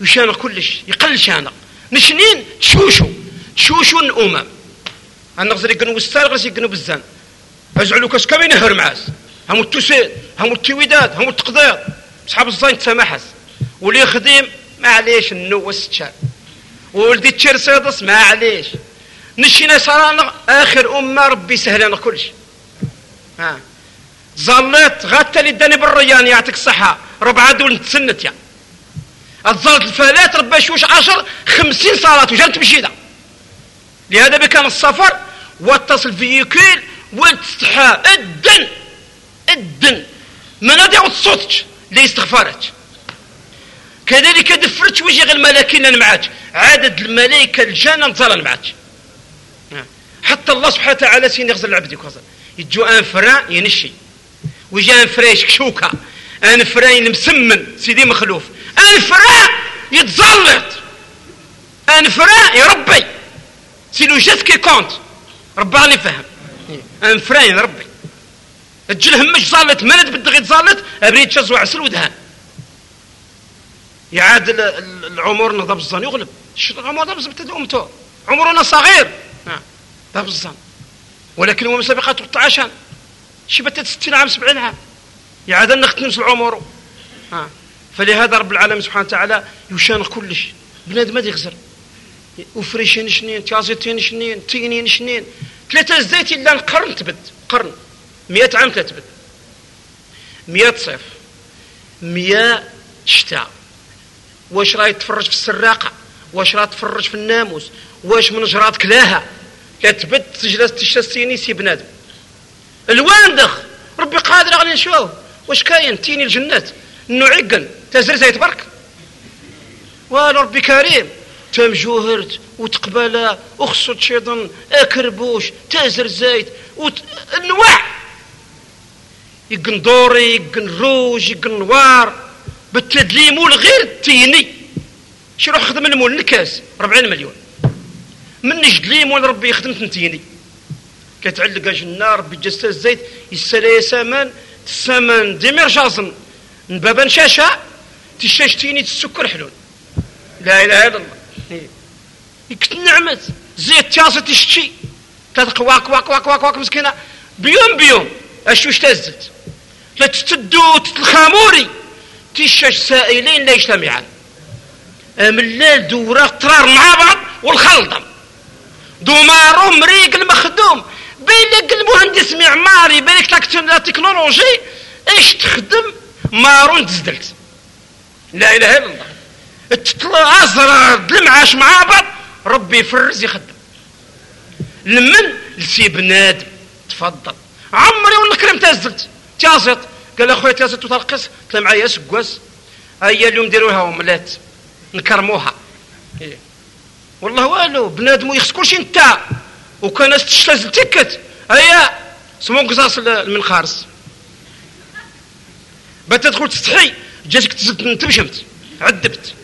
يشانق كلش يقل شانق نشنين تشوشو. تشوشو الأمم أنا غزر يقنو بالسارق غزر يقنو بالزان أجعلو كاس كمين هر معاس. هم التوسيد هم التويدات هم التقدير صحاب الزين تسامحس. واللي يخدم معليش النو والستشان ولدي تشرسيدس معليش. نشينا صرانا آخر أمة ربي سهلنا كل شيء ها. ظليت غاتا اللي داني بالريان يعطيك الصحة. ربعة دول نتسنت يا. الظلت الفلات ربي شوش عشر خمسين صلاة وجانت بشيدة. لهذا بكان السفر واتصل فيكيل والتستحى الدن الدن ما نادي الصوت لي استغفرت كذلك دفرت وجه الملاكين معك عدد الملائكة الجنة نظرا معك حتى الله سبحانه وتعالى سين يغزل العبد يكوزل يجو أن فران ينشي. وجا أن فريش كشوكا أن فران المسمن سيدي مخلوف. أن فران يتزلط. أن فران يربي. سي لو جيست كي كونت. ربي راني فهم. أن فران يربي. الجل همش زالت مالت بدغي يتزلط ابريد شزوع عسل ودهان يعاد العمر نضرب الظن يغلب. العمر الظن أمته. عمرنا صغير. الظن ولكن هو مسابقات عشان شي بتت 60 عام 70 عام. يعاد نختنس العمر. ها. فلهذا رب العالمين سبحانه وتعالى يشان كلش بنادم ما يغزر وفريشين شنين تيازيتين شنين تينين شنين. ثلاثة زيت إلا القرن تبد. قرن. مئة عام تبد. مئة صيف. مئة شتاء. واش راهي تفرج في السراقة؟ واش راهي تفرج في الناموس؟ واش من جرات كلاها؟ كتبت تجلس تشسيني سي بنادم. الواندخ ربي قادر غادي نشوف واش كاين؟ تيني الجنات. انه عقن تزرزة يتبرك والو ربي كريم. تام جوهرت وتقبلا وخصو تشيضن اكربوش تازر زايت وت... انواع يقن دوري يقن روج يقن نوار. بالتدليم والغير تيني شي روح خدم المول الكاس؟ 40 مليون. من نجد ولا ربي يخدم تنتيني. كتعلق جنة ربي جسد الزيت يسالي سامان السامان ديمير جازن نبابا شاشة تشاشتيني تسكر حلول. لا إله إلا الله. يكت نعمت. زيت تياسة تشتي. تدق واك واك واك واك مسكينة. بيوم بيوم. أشو اشتزت لا تتدو تتلخاموري تشاش سائلين لا يجتمعان. ملال دورة ترار مع بعض والخلطة. دومارو مريق المخدوم. بين المهندس معماري بالك لا تكنولوجي إيش تخدم؟ مارون تزدلت لا إله إلا الله. تطلع ازرار المعاش مع بعض ربي يفرز يخدم. لمن؟ لسي بنادم. تفضل. عمري ونكرم تازلت تازت قال أخويا تازلت وترقص قلت معايا سكواس هيا اليوم ديروها وملات. نكرموها. إيه. والله والو بنادم يخص كلشي انت. وكان تشتازل تكت هيا سمو قصاص المنخارس. بات تدخل تستحي جاتك تبشمت. عدبت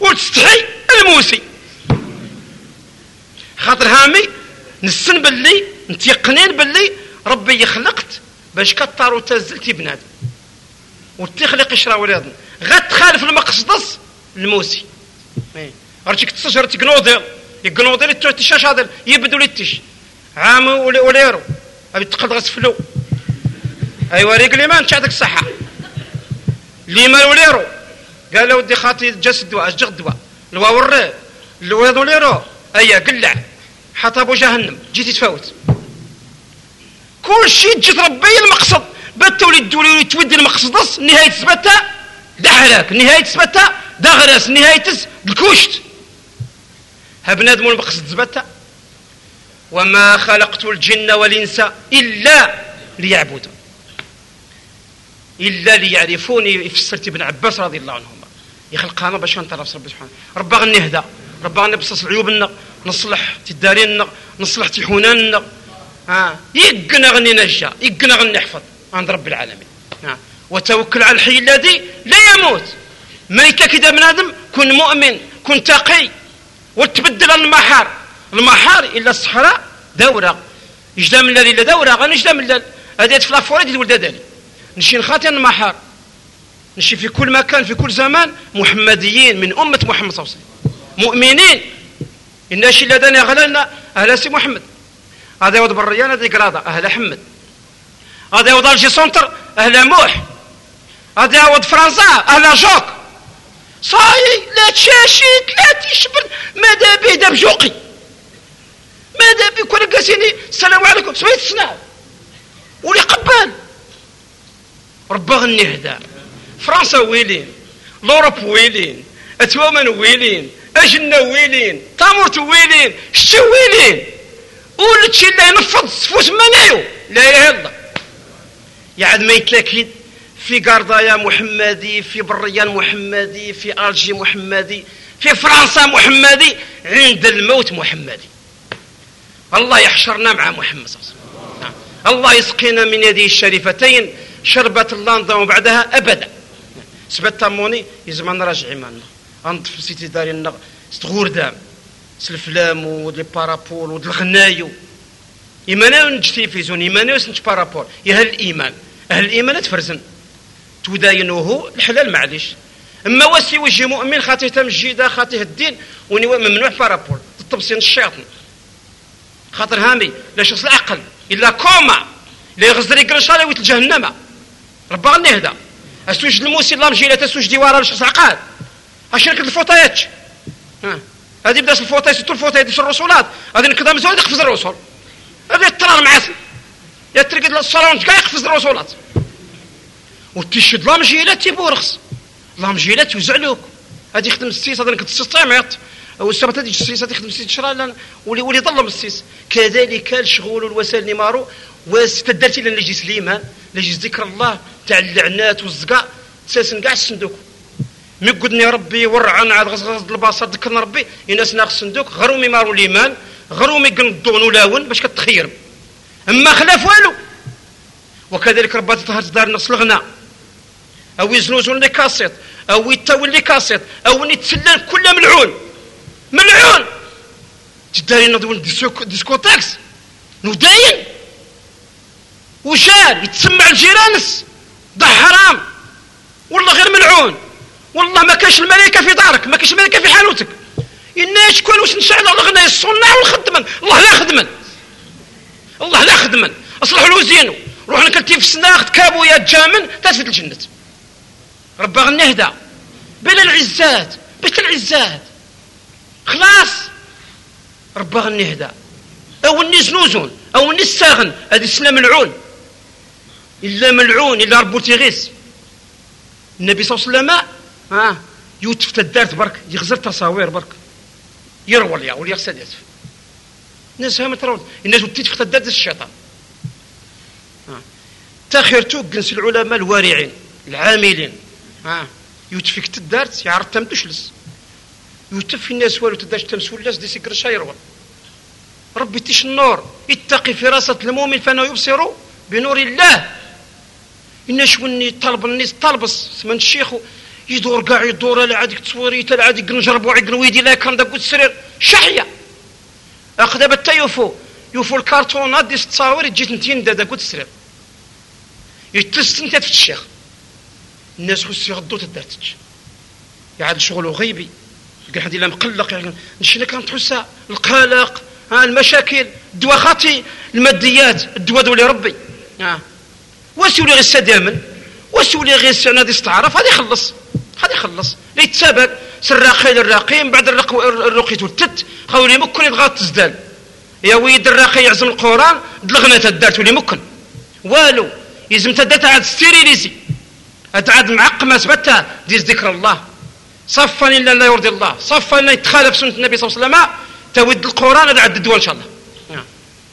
وتستحي الموسي خاطر هامي نسن باللي نتيقنين باللي ربي يخلقت باش كثر وتزلتي بنادم. وتخلق يشرا ولادنا غتخالف المقصدس الموسي. رجيك تسجر تقنوضيل يقنوضيل تشاش هذا يبدو ليتش عام وليرو ابي تقلد غسفلو ايوا ريق لي ما انت عندك الصحه ليما وليرو قال له ودي خاطي جس الدواء اجغ الدواء الواو الري الولاد وليرو ايا قلع حطبو جهنم جيتي تفوت كل شيء تجي تربي المقصد بات تولي تولي تودي المقصد نهايه تثبتها دحرك نهايه تثبتها دغرس نهايه الكوشت ها بنادم المقصد تثبتها وما خلقت الجن والإنس إلا ليعبدون. إلا ليعرفوني فسرت ابن عباس رضي الله عنهما. يخلق أنا باش نتعرف ربي سبحانه. ربا غنهدى ربا غنبصص عيوبنا نصلح تدارينا نصلح تحوننا ها؟ يقنا غني نجا. يقنا غني نحفظ عند رب العالمين. ها؟ وتوكل على الحي الذي لا يموت. ميتة كده بنادم كن مؤمن. كن تقي. وتبدل المحار. المحار إلا الصحراء دورة. يجدام الذي لا دورة غنجدام الذي هذه في لافوريد يقول دالي نشي نخاطي المحار. نشي في كل مكان في كل زمان محمديين من أمة محمد صلى الله عليه وسلم. مؤمنين. إن شي لدنا غلنا أهل سي محمد. هذا يوض بريان هذا قرادة أهل حمد. هذا يوض الجي سونتر أهل موح. هذا يوض فرنسا أهل جوك صاي لا تشاشيت لا تشبل. ماذا بي داب جوقي ماذا بي كل قاسيني؟ السلام عليكم. سويت السنة. ولي قبال ربا غني هدا فرنسا ويلين. لوروب ويلين. أتوامن ويلين. اجنا ويلين. تامورت ويلين. شتي ويلين. ولتشي اللي ينفض. سفوس منايو. لا الله. يعد ما يتلاكيد. في قرضايا محمدي في بريان محمدي في ألجي محمدي في فرنسا محمدي عند الموت محمدي. الله يحشرنا مع محمد صلى الله عليه وسلم. الله يسقينا من يديه الشريفتين شربت اللاندا وبعدها أبدا. سبت تاموني يزمان راجعي معنا غنطفي سيتي داري ستغور دام. سلفلام ودي بارابول ود الغنايو. إيمانا نجتيفيزون إيمانا نج بارابول. يا هل الإيمان أهل الإيمان تفرزن. تداينوه الحلال معليش أما وسي وجه مؤمن خاطيه تمجيدا خاطيه الدين وني ممنوع بارابول الطبسين الشياطين. خاطر هامي لا شخص العقل إلا كوما لا يغزر يقرأ لا ويت جهنم ربا غني هدا. أسوج الموسي الله مجيلة اسوج ديوارا لشخص عقاد اشركة الفوطايات هذه بدأت الفوطاي ستو الفوطاي ديال الرسولات. غادي نكذا مزوال يقفز الرسول. هذا الطرار معاسل يا ترقد الصالون كاع يقفز الرسولات. وتشد الله مجيلة تيبورخس الله مجيلة توزعلوك هذه يخدم السيس هذا نكد السيس طيميط. والسبت هذه السيس هذه يخدم السيس شرا ولي ولي ظلم السيس. كذلك الشغل والوسائل نمارو واستدرتي لنا لجي سليمان لجي ذكر الله تاع اللعنات والزقاء تساسن كاع الصندوق. مي قدني ربي ورعن عاد غزغز البصر ذكرنا ربي. الناس ناقص صندوق غرو مي مارو الإيمان. غرو مي قنضون ولاون باش كتخير. أما خلاف والو. وكذلك ربي تطهر دار نص الغنى أو يزنوزون لي كاسيت أو يتاول لي كاسيت أو يتسلل كل ملعون. ملعون! تداري نضون ديسكوتاكس نوداين! وشال يتسمع الجيرانس. ده حرام. والله غير ملعون. والله ما كاش الملائكة في دارك ما كاش الملائكة في حانوتك. إنا شكون؟ واش نشعل الغنى الصناع والخدمن الله لا خدمن الله لا خدمن أصلحوا له زينو روح نكتي في السناخ كابو يا جامن تاسد الجنة. ربا غنهدى بلا العزات بلا العزات. خلاص. ربا غنهدى أو الناس نوزون أو الناس ساغن هذه السنة ملعون. إلا ملعون إلا ربو تيغيس. النبي صلى الله عليه وسلم ها؟ يوتف تدارت برك يغزر تصاوير برك. يروى يا ولي سادات الناس هم ترون الناس في تدارت الشيطان. تاخرتو جنس العلماء الوارعين العاملين. ها. يوتفك تدارت يعرف تم تشلس يوتف الناس والو تداش تمسولاس دي سكر شايرون ربي تيش النور اتقي فراسة المؤمن فانه يبصر بنور الله. إن شوني طلب الناس طلبس من الشيخ يدور كاع يدور لا عاد تصوري تا عاد نجربو عقل ويدي لا كان داك السرير شحية. أخذ بتا يوفو. يوفو الكرتونات دي تصاور جيت نتين دا داك السرير يتلست انت في الشيخ. الناس خص يغضوا تدارتش يعاد شغله غيبي. قال حد الا مقلق يعني كان تحسها؟ القلق ها المشاكل الدواء خاطي الماديات الدواء دولي ربي. ها. واسولي غير السدامن واسولي غير السنة استعرف هذا يخلص. هذا يخلص. لا يتسابق. سراقي الراقي من بعد الرقي والتت. خولي مكن يبغى تزدال. يا ويد الراقي يعزم القرآن دلغنا تدارت ولي مكن. والو يزم تدات عاد ستيريليزي. عاد معقمة سبتها ديز ذكر الله. صفا إلا لا يرضي الله. صفا إلا يتخالف سنة النبي صلى الله عليه وسلم. تود القرآن هذا عد الدول إن شاء الله.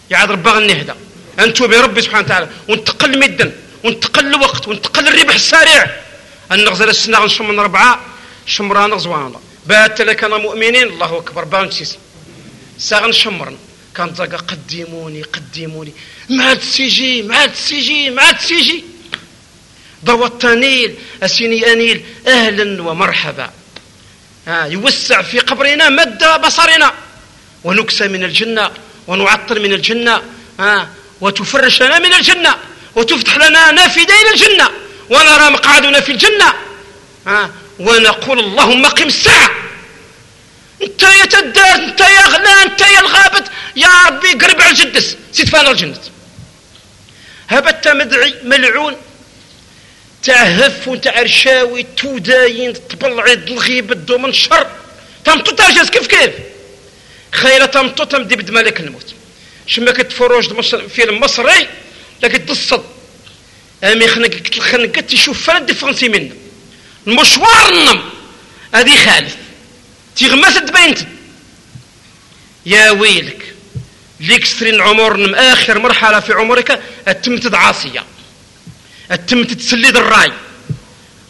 يعاد ربا غنهدى انتو بربي سبحانه وتعالى. ونتقل مدا. ونتقل الوقت. ونتقل الربح السريع. أن نغزل السنة غنشم من ربعة. شمران غزوان الله. بات لك أنا مؤمنين. الله أكبر. بانتيس ساغن شمرن. كان قدموني قدموني. مع السيجي مع السيجي مع السيجي ضوى التنيل أسيني أنيل أهلا ومرحبا. آه يوسع في قبرنا مد بصرنا. ونكسى من الجنة ونعطر من الجنة. آه وتفرش لنا من الجنة وتفتح لنا نافذين الجنة. ونرى مقعدنا في الجنة. ها ونقول اللهم قم الساعة. انت يا تدار انت يا غلا انت يا الغابت يا ربي قرب على الجدس سيتفانا الجنة هبت مدعي ملعون تعهف وتاع رشاوي توداين تبلعيد الغيب من الشر تمطو ترجز كيف كيف؟ خيرة تمطو تمدي بد ملك الموت. شما كتفرج فيلم مصري لكن تصد أمي خنق خنقت تشوف فرد ديفرنسي منه؟ المشوار النم. هذه خالف. تيغمس تبينت يا ويلك ليك سترين عمر نم. آخر مرحلة في عمرك اتمت عاصية. أتمت تسليد الراي.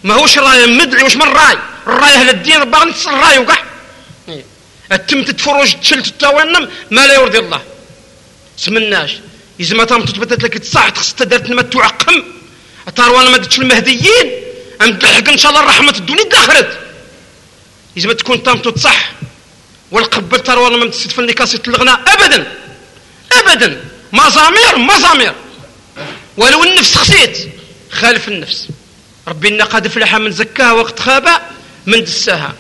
ما هوش راي مدعي وش من راي؟ الراي أهل الدين باغي نتصل الراي وقع. أتمت تفرج تشلت التوانم ما لا يرضي الله. سمناش. إذا ما تم تثبت لك تصح خص دارت ما تعقم أتاروانا ما دتش المهديين. أم تلحق إن شاء الله رحمة الدنيا داخلت. إذا ما تكون تم تصح والقبل تاروانا ما تستفن كاسيت الغناء أبدا. أبدا. مزامير مزامير ولو النفس خسيت. خالف النفس. ربي إن قد فلح من زكاها وقت خاب من دساها.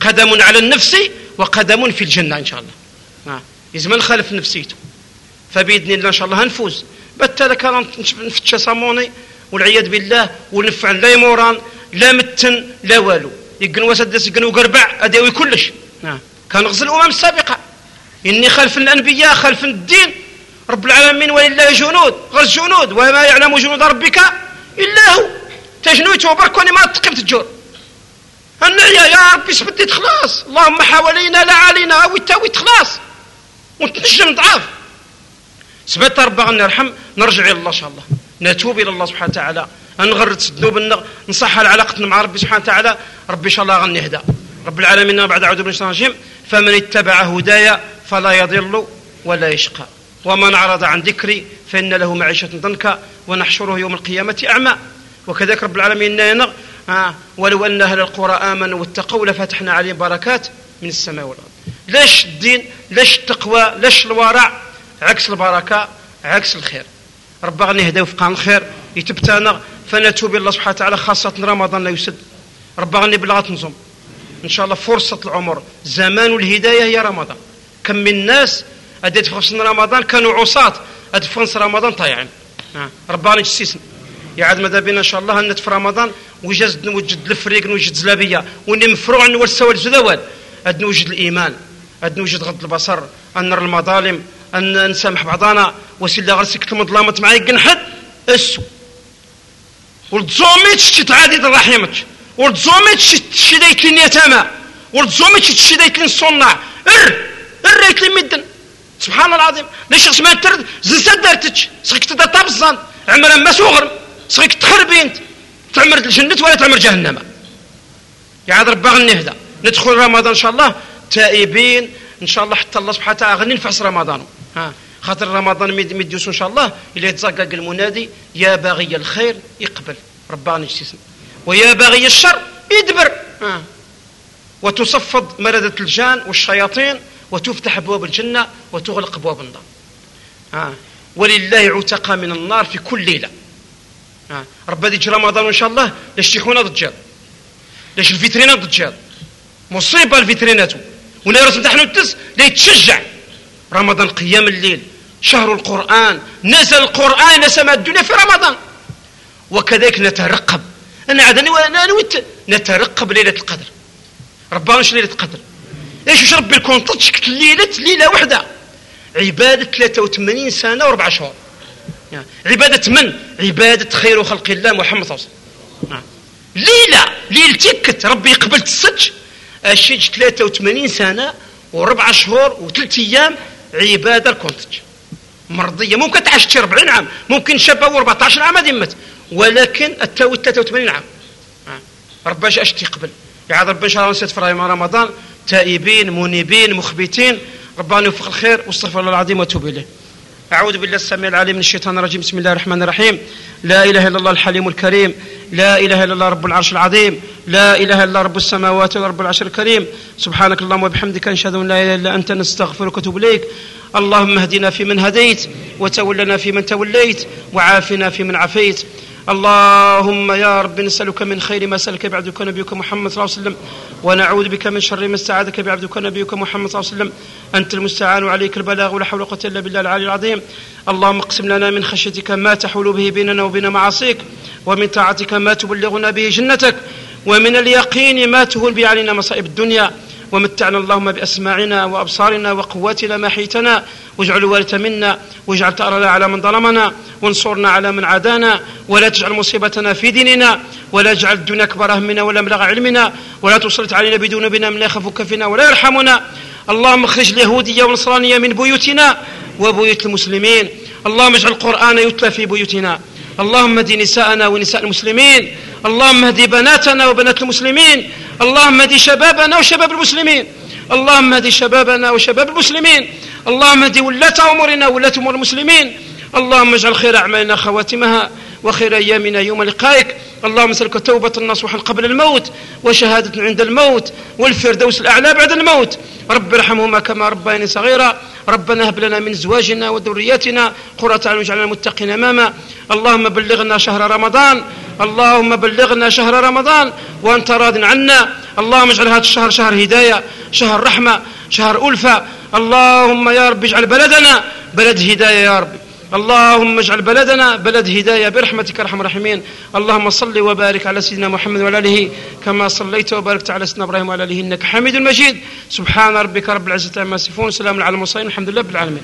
قدم على النفس وقدم في الجنة إن شاء الله. إذا ما نخالف نفسيته فباذن الله إن شاء الله هنفوز. بالتالي كان نفتش صاموني والعياذ بالله ونفعل لا يموران لا متن لا والو. يقن وسدس يقن وقربع أداوي كلش. نعم كان غزل الأمم السابقة. إني خلف الأنبياء خلف الدين. رب العالمين ولله جنود غير جنود وما يعلم جنود ربك إلا هو. تجنوت وبركوني ما تقيم تجور. النعيا يا ربي سبديت خلاص اللهم حوالينا لا علينا أو تاويت خلاص. ونتنجم ضعاف سبت ربنا نرحم نرجع إلى الله إن شاء الله. نتوب إلى الله سبحانه وتعالى. نغرد الذنوب نصح علاقتنا مع ربي سبحانه وتعالى. ربي إن شاء الله غنهدى رب العالمين بعد أعوذ بالله من الرجيم. فمن اتبع هدايا فلا يضل ولا يشقى. ومن أعرض عن ذكري فإن له معيشة ضنكا ونحشره يوم القيامة أعمى. وكذلك رب العالمين ينغ آه ولو أن أهل القرى آمنوا واتقوا لفتحنا عليهم بركات من السماء والأرض. ليش الدين؟ ليش التقوى؟ ليش الورع عكس البركة عكس الخير. رب غني يهدى وفق الخير يتبتانا. فنتوب الله سبحانه وتعالى خاصة رمضان لا يسد. رب غني بلغة نظم إن شاء الله فرصة العمر زمان الهداية هي رمضان. كم من الناس أديت في رمضان كانوا عصاة. أديت في رمضان طيعين ربنا يجسيسنا يعاد ماذا بينا إن شاء الله أن في رمضان وجد نوجد الفريق نوجد زلابية وني مفروع نورسوا الزدوال أد نوجد الإيمان. أد نوجد غض البصر. أن نرى المظالم. أن نسامح بعضنا وسيلة غرسك المظلمة معايا قنحد. السو ولتزوميت شتي تعادي الرحيمك ولتزوميت شتي دايت لين يتامى ولتزوميت شتي دايت لين الصناع ار. ار لين مدن. سبحان الله العظيم. ليش ما ترد زنسة دارتك. سخيك تدا طابزان عمرا ما سوغر سخيك تخربين تعمر الجنة ولا تعمر جهنم. يا عاد ربا نهدى ندخل رمضان إن شاء الله. تائبين. إن شاء الله حتى الله سبحانه وتعالى غني نفعس رمضان. ها. خاطر رمضان ميديوس إن شاء الله. إلى يتزقق المنادي يا باغي الخير يقبل ربا نجتسم ويا باغي الشر يدبر ها. وتصفد مردة الجان والشياطين. وتفتح أبواب الجنة وتغلق أبواب النار. آه. ولله عتق من النار في كل ليلة. آه. رب يجي رمضان إن شاء الله. ليش تيخونا ضجال؟ ليش الفيترينات ضجال؟ مصيبة الفيترينات ولا رسم تحن التس يتشجع رمضان قيام الليل شهر القرآن نزل القرآن سماء الدنيا في رمضان. وكذلك نترقب. أنا وأنا نترقب ليلة القدر. ربنا ليلة القدر؟ إيش وش ربي الكون تشكت ليلة ليلة واحدة. عبادة 83 سنة واربع شهور. يعني عبادة من؟ عبادة خير خلق الله محمد صلى الله عليه وسلم. ليلة ليلة تكت. ربي يقبل تسج. اشيج 83 سنة وربع شهور وثلاث أيام عبادة الكونتج مرضية. ممكن تعيش 40 عام. ممكن شابة 14 عام دمت. ولكن التاوي 83 عام. ربي اش تقبل ربي ان شاء الله نسيت في رمضان تائبين منيبين مخبتين. ربنا يوفق الخير واستغفر الله العظيم واتوب إليه. أعوذ بالله السميع العليم من الشيطان الرجيم. بسم الله الرحمن الرحيم. لا إله إلا الله الحليم الكريم. لا إله إلا الله رب العرش العظيم. لا إله إلا الله رب السماوات ورب العرش الكريم. سبحانك اللهم وبحمدك نشهد أن لا إله إلا أنت نستغفرك ونتوب إليك. اللهم اهدنا فيمن هديت وتولنا فيمن توليت وعافنا فيمن عافيت. اللهم يا رب نسألك من خير ما سألك بعبدك ونبيك محمد صلى الله عليه وسلم ونعوذ بك من شر ما استعاذك بعبدك ونبيك محمد صلى الله عليه وسلم. أنت المستعان وعليك البلاغ ولا حول ولا قوة إلا بالله العلي العظيم. اللهم اقسم لنا من خشيتك ما تحول به بيننا وبين معاصيك ومن طاعتك ما تبلغنا به جنتك ومن اليقين ما تهون به علينا مصائب الدنيا. ومتعنا اللهم بأسماعنا وأبصارنا وقواتنا ما حيتنا. واجعل الوارث منا واجعل ثأرنا على من ظلمنا. وانصرنا على من عادانا. ولا تجعل مصيبتنا في ديننا. ولا تجعل الدنيا أكبر همنا ولا مبلغ علمنا. ولا تسلط علينا بذنوبنا من لا يخافك فينا ولا يرحمنا. اللهم اخرج اليهودية والنصرانية من بيوتنا وبيوت المسلمين. اللهم اجعل القرآن يتلى في بيوتنا. اللهم اهد نساءنا ونساء المسلمين. اللهم اهد بناتنا وبنات المسلمين. اللهم اهد شبابنا وشباب المسلمين. اللهم اهد شبابنا وشباب المسلمين. اللهم اهد ولاة أمورنا ولاة أمور المسلمين. اللهم اجعل خير أعمالنا خواتمها وخير أيامنا يوم لقائك. اللهم اسالك توبة نصوحا قبل الموت وشهادة عند الموت والفردوس الأعلى بعد الموت. رب ارحمهما كما ربياني صغيرا. ربنا هب لنا من ازواجنا وذرياتنا قرة أعين واجعلنا متقين إماما. اللهم بلغنا شهر رمضان. اللهم بلغنا شهر رمضان. وأنت راض عنا. اللهم اجعل هذا الشهر شهر هداية شهر رحمة شهر ألفة. اللهم يا رب اجعل بلدنا بلد هداية يا رب. اللهم اجعل بلدنا بلد هداية برحمتك أرحم الراحمين. اللهم صل وبارك على سيدنا محمد وعلى آله كما صليت وباركت على سيدنا إبراهيم وعلى آله إنك حميد مجيد. سبحان ربك رب العزة عما يصفون وسلام على المرسلين الحمد لله بالعالمين